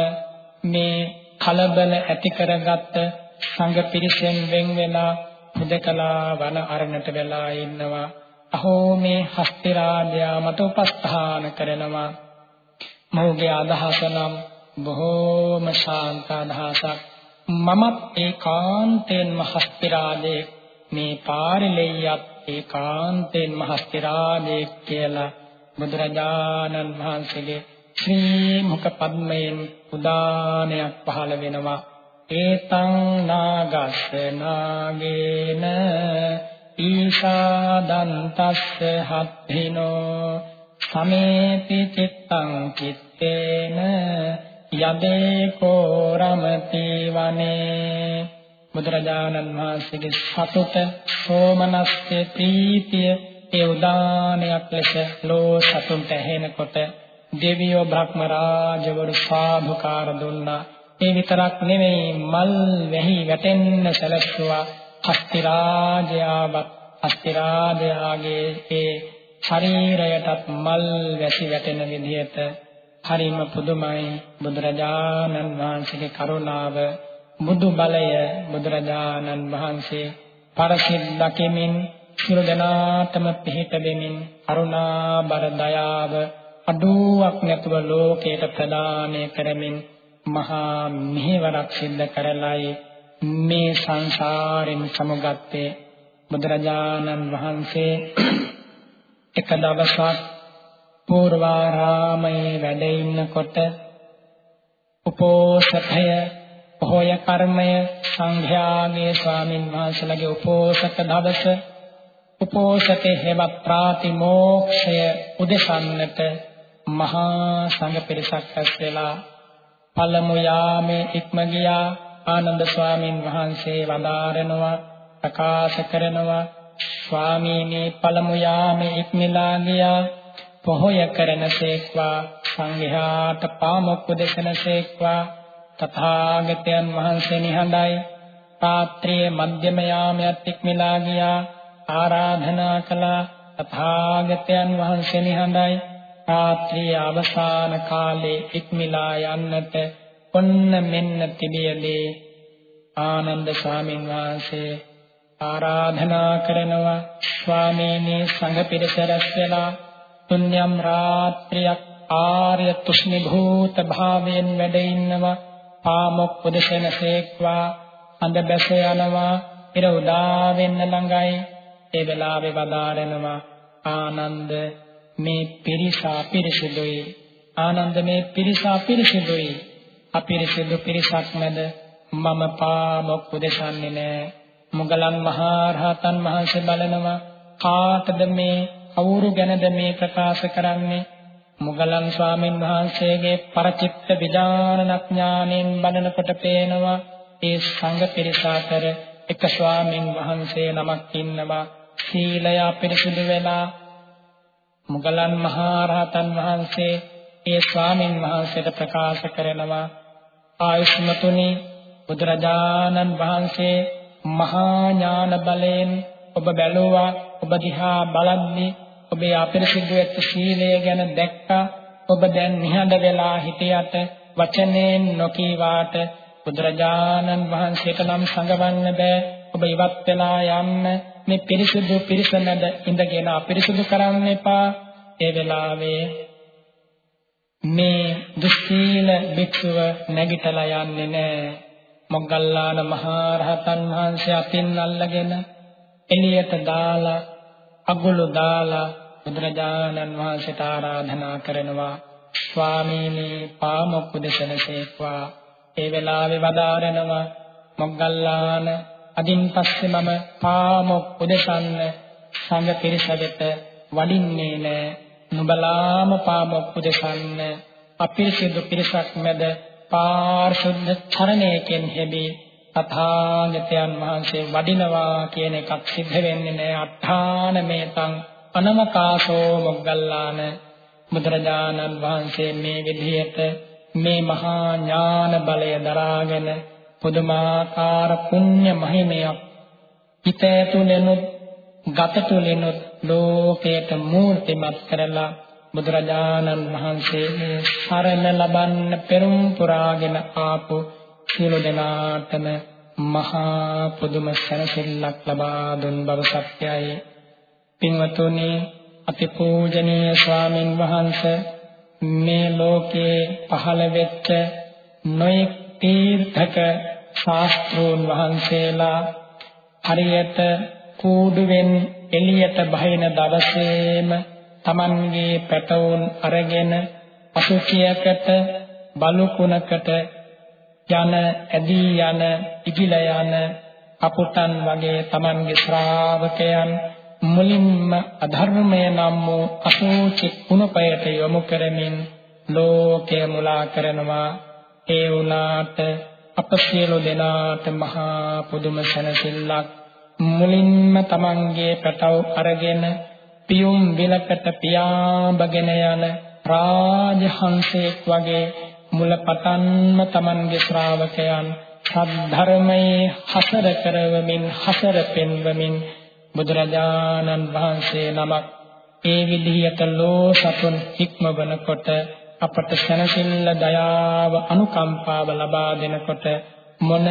මේ කලබල ඇති කරගත්ත සංඝ පිරිසෙන් වෙන් වෙලා හුදකලා වන අරණට වෙලා ඉන්නවා. අහෝ මේ හස්තිරාජයා මට උපස්ථාන කරනවා. මොහුගේ අදහස නම් බොහෝම ශාන්ත අදහසක්. මමත් ඒකාන්තයෙන්ම හස්තිරාජේ මේ පාරිලෙය්‍යත් ඒකාන්තයෙන්ම හස්තිරාජේ කියලා බුදුරජාණන් වහන්සේගේ ශ්‍රී මුඛ පද්මයෙන් උදානයක් පහළ වෙනවා. ඒතං නාගස්ස නාගේන ඊශාදන්තස්ස හත්ථිනෝ සමේති චිත්තං චිත්තේන යදේකෝ රමති වනේ බුදුරජාණන් වහන්සේගේ සතුට සෝමනස්සේ ප්‍රීතිය ඒ උදානයක් ලෙස ලෝ සතුන්ට ඇහෙනකොට දෙවියෝ බ්‍රහ්ම රාජවරු සාධුකාර දුන්නා. ඒ විතරක් නෙමෙයි මල් වැහි වැටෙන්න සැලැස්සුවා. හස්තිරාජයාවත් හස්තිරාජයාගේ ඒ ශරීරයටත් මල් වැසි වැටෙන විදිහට හරිම පුදුමයි බුදුරජාණන් වහන්සේගේ කරුණාව. බුදු බලය බුදුරජාණන් වහන්සේ පරසිද්ධකෙමින් සියලු දෙනාටම පිහිට දෙමින් කරුණා බර දයාව අඩුවක් නැතුව ලෝකයට ප්‍රදානය කරමින් මහා මෙහෙවරක් සිද්ධ කරලයි මේ සංසාරෙන් සමුගත්තේ. බුදුරජාණන් වහන්සේ එක දවසක් පූර්වාරාමයේ වැඩ ඉන්නකොට උපෝසථය පොහොය කර්මය සංඝයාගේ ස්වාමින් වහන්සේලාගේ උපෝසත දවස උපෝසතේ හේවත් ප්‍රාතිමෝක්ෂය උදෙසන්නට මහා සංඝ පිරිසක් ඇස්ලා පළමු යාමේ ඉක්ම ගියා. ආනන්ද ස්වාමින් වහන්සේ වදාරනවා ප්‍රකාශ කරනවා. ස්වාමීනි පළමු යාමේ ඉක්මලා ගියා. පොහොය කරනසේක්වා සංඝයාට පාමොක්ක දෙසනසේක්වා තථාගතයන් වහන්සේ නිහඬයි. පාත්‍රයේ මධ්‍යම යාමයට ඉක්මලා ගියා. ආරාධනා කළා. තථාගතයන් වහන්සේ නිහඬයි. රාත්‍රියේ අවසාන කාලේ ඉක්මිලා යන්නට ඔන්න මෙන්න තිබියදී ආනන්ද ස්වාමීන් වහන්සේ ආරාධනා කරනවා ස්වාමීනි සංඝ පිරිස රැස් වෙලා පුණ්‍යම් රාත්‍රියක් ආර්ය තුෂ්ණි භූත භාවයෙන් වැඩ ඉන්නවා. පාමොක් පුදසෙනසේක්වා අඳ බැස යනවා ඉර උදා වෙන්න ළඟයි. ඒ වෙලාවේ වදාරනවා ආනන්ද මේ පිරිස අපිරිසුදුයි ආනන්ද මේ පිරිස අපිරිසුදුයි අපිරිසුදු පිරිසක් මැද මම පාමොක් පුදසන්නේ නෑ. මුගලන් මහා රහතන් වහන්සේ බලනවා කාටද මේ කවුරු ගැනද මේ ප්‍රකාශ කරන්නේ? මුගලන් ස්වාමින් වහන්සේගේ පරචිත්ත විඥාන ඥාණයෙන් බලනකොට පේනවා ඒ සංඝ පිරිස අතර එක ස්වාමින් වහන්සේ නමක් ඉන්නවා. සීලය පිරිසුදු වෙලා මුගලන් මහා රහතන් වහන්සේ ඒ ස්වාමින් වහන්සේට ප්‍රකාශ කරනවා ආයුෂ්මතුනි බුදුරජාණන් වහන්සේ මහා ඥාන බලයෙන් ඔබ බැලුවා ඔබ දිහා බලන්නේ ඔබේ අපිරිසිදු වෙච්ච සීලය ගැන දැක්කා. ඔබ දැන් නිහඬ වෙලා හිටියට වචනෙන් නොකීවාට බුදුරජාණන් වහන්සේට නම් සංගවන්න බෑ. ඔබ ඉවත් වෙලා යන්න. මේ පිරිසුදු පිරිසමද ඉඳගෙන අපිරිසුදු කරන්න එපා. ඒ වෙලාවේ මේ දුස්සීල භික්ෂුව නැගිටලා යන්නේ නෑ. මොග්ගල්ලාන මහා රහතන් වහන්සේ අතින් අල්ලගෙන එළියට දාලා අගුළු දාලා බුදුරජාණන් වහන්සේට ආරාධනා කරනවා ස්වාමීනි පාමොක් උදෙසනසේක්වා ඒ වෙලාවේ වදාරනවා මොග්ගල්ලාන අදින් පස්සේ මම පාමොක් උදෙසන්න සංඝ පිරිස වෙත වඩින්නේ නෑ. නුඹලාම පාමොක් උදෙසන්න. අපිරිසිදු පිරිසක් මැද පාරිශුද්ධ චරණයකින් හැබී තථාගතයන් වහන්සේ වඩිනවා කියන එකක් සිද්ධ වෙන්නේ නැහැ අට්ඨාන මේතං අනමකාසෝ මොග්ගල්ලාන. බුදුරජාණන් වහන්සේ මේ විදිහට මේ මහා ඥාන බලය දරාගෙන පුදුමාකාර පුණ්‍ය මහිමයක්. හිතේ තුලෙනුත් ගත තුලෙනුත් ලෝකයට මූර්තිමත් කරලා බුදුරජාණන් වහන්සේ මේ සරණ ලබන්න පෙරම් පුරාගෙන ආපු සියලු දෙනාටම මහා පුදුම සැනසෙල්ලක් ලබා දුන් බව සත්‍යයි. පින්වතුනි අතිපූජනීය ස්වාමින් වහන්සේ මේ ලෝකේ පහළ වෙච්ච නොයෙක් තීර්ථක ශාස්ත්‍රෝන් වහන්සේලා හරියට කූඩුවෙන් එළියට බහින දවසේම Tamanගේ පැටවුන් අරගෙන අසුචියකට බලුකුණකට යන ඇදී යන ඉගිල යන අපුටන් වගේ Tamanගේ ශ්‍රාවකයන් මුලින්ම අධර්මය නම් වූ අසුචි කුණපයට යොමු කරමින් ලෝකය මුලා කරනවා. ඒ වුණාට අප සියලු දෙනාට මහා පුදුම සැනසෙල්ලක්. මුලින්ම Tamanගේ පැටව අරගෙන පියුම් විලකට පියාඹගෙන යන රාජහංසයෙක් වගේ මුල පටන්ම Tamanගේ ශ්‍රාවකයන් සද්ධර්මයේ හසර කරවමින් හසර පෙන්වමින් බුදුරජාණන් වහන්සේ නමක් ඒ විදිහට ලෝ සතුන් හික්මවනකොට අපට සැනසෙල්ල දයාව අනුකම්පාව ලබා දෙනකොට මොන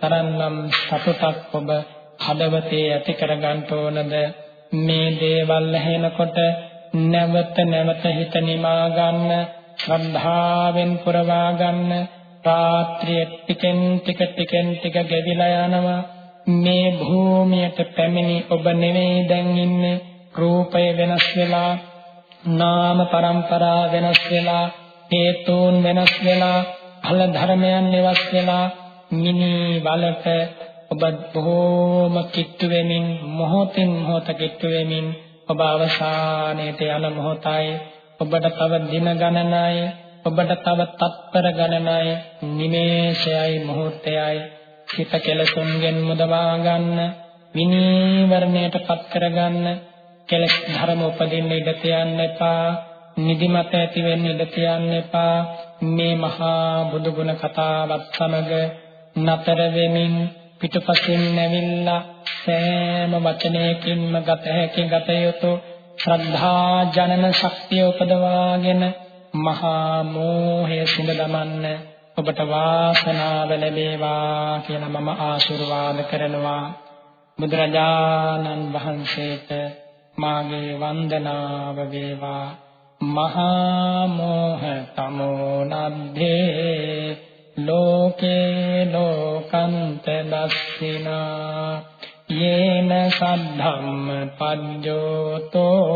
තරම්නම් සතුටක් ඔබ හදවතේ ඇති කරගන්න ඕනද? මේ දේවල් ඇහෙනකොට නැවත නැවත හිත නිමා ගන්න ශ්‍රද්ධාවෙන් පුරවා ගන්න රාත්‍රියේ ටිකෙන් ටික ටිකෙන් ටික ගෙවිලා යනවා. මේ භූමියට පැමිණි ඔබ නෙවෙයි දැන් ඉන්නේ. රූපය වෙනස් වෙලා නාම પરම්පරා වෙනස් වෙලා හේතුන් වෙනස් වෙලා ඵල ධර්මයන් වෙනස් වෙලා මිනි වලට ඔබ බොහෝම කිට්ටු වෙමින් මොහොතින් මොහොත කිට්ටු වෙමින් ඔබ අවසානයේට යන මොහොතයි. ඔබට තව දින ගණනයි ඔබට තව තත්පර ගණනයි නිමේෂයයි මොහොතයයි. හිත කෙලසුන්ගෙන් මුදවා ගන්න විනීවරණයටපත් කරගන්න කෙලස් ධර්ම උපදින්න ඉඩ තියන්න එපා. නිදිමත ඇති වෙන්න ඉඩ තියන්න එපා. මේ මහා බුදු ගුණ කතාවත් සමග නතර වෙමින් පිටපසින් නැවිලා සෑම වචනයකින්ම ගත හැකි ගත යුතු ශ්‍රද්ධා ජනන ශක්තිය උපදවාගෙන මහා මෝහය සිඳ දමන්න ඔබට වාසනාව ලැබේවා කියලා මම ආශිර්වාද කරනවා. බුදුරජාණන් වහන්සේට මාගේ වන්දනාව වේවා. මහා මෝහ තමෝ නබ්බේ ලෝකේ ලෝකන්ත දස්සිනා. යේන සද්ධම්ම පඤ්ඤෝතෝ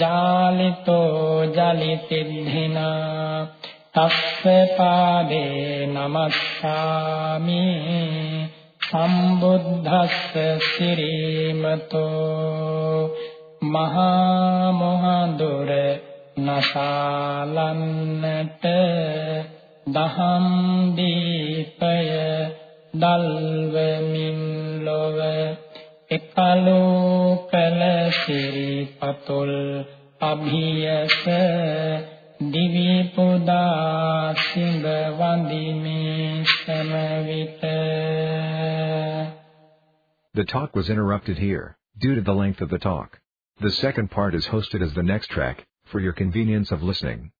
ජාලිතෝ ජලිතින්හිනා තස්ස පාදේ නමස්සාමි. සම්බුද්දස්ස සිරීමතෝ මහා මොහඳුර නසාලන්නට දහම් දීපය දල්වමින් ලොව එකලෝ කල සිරිපතුල් අභියස දිවි පුදා සිඟ වඳිමේ සමවිත The talk was interrupted here, due to the length of the talk. The second part is hosted as the next track, for your convenience of listening.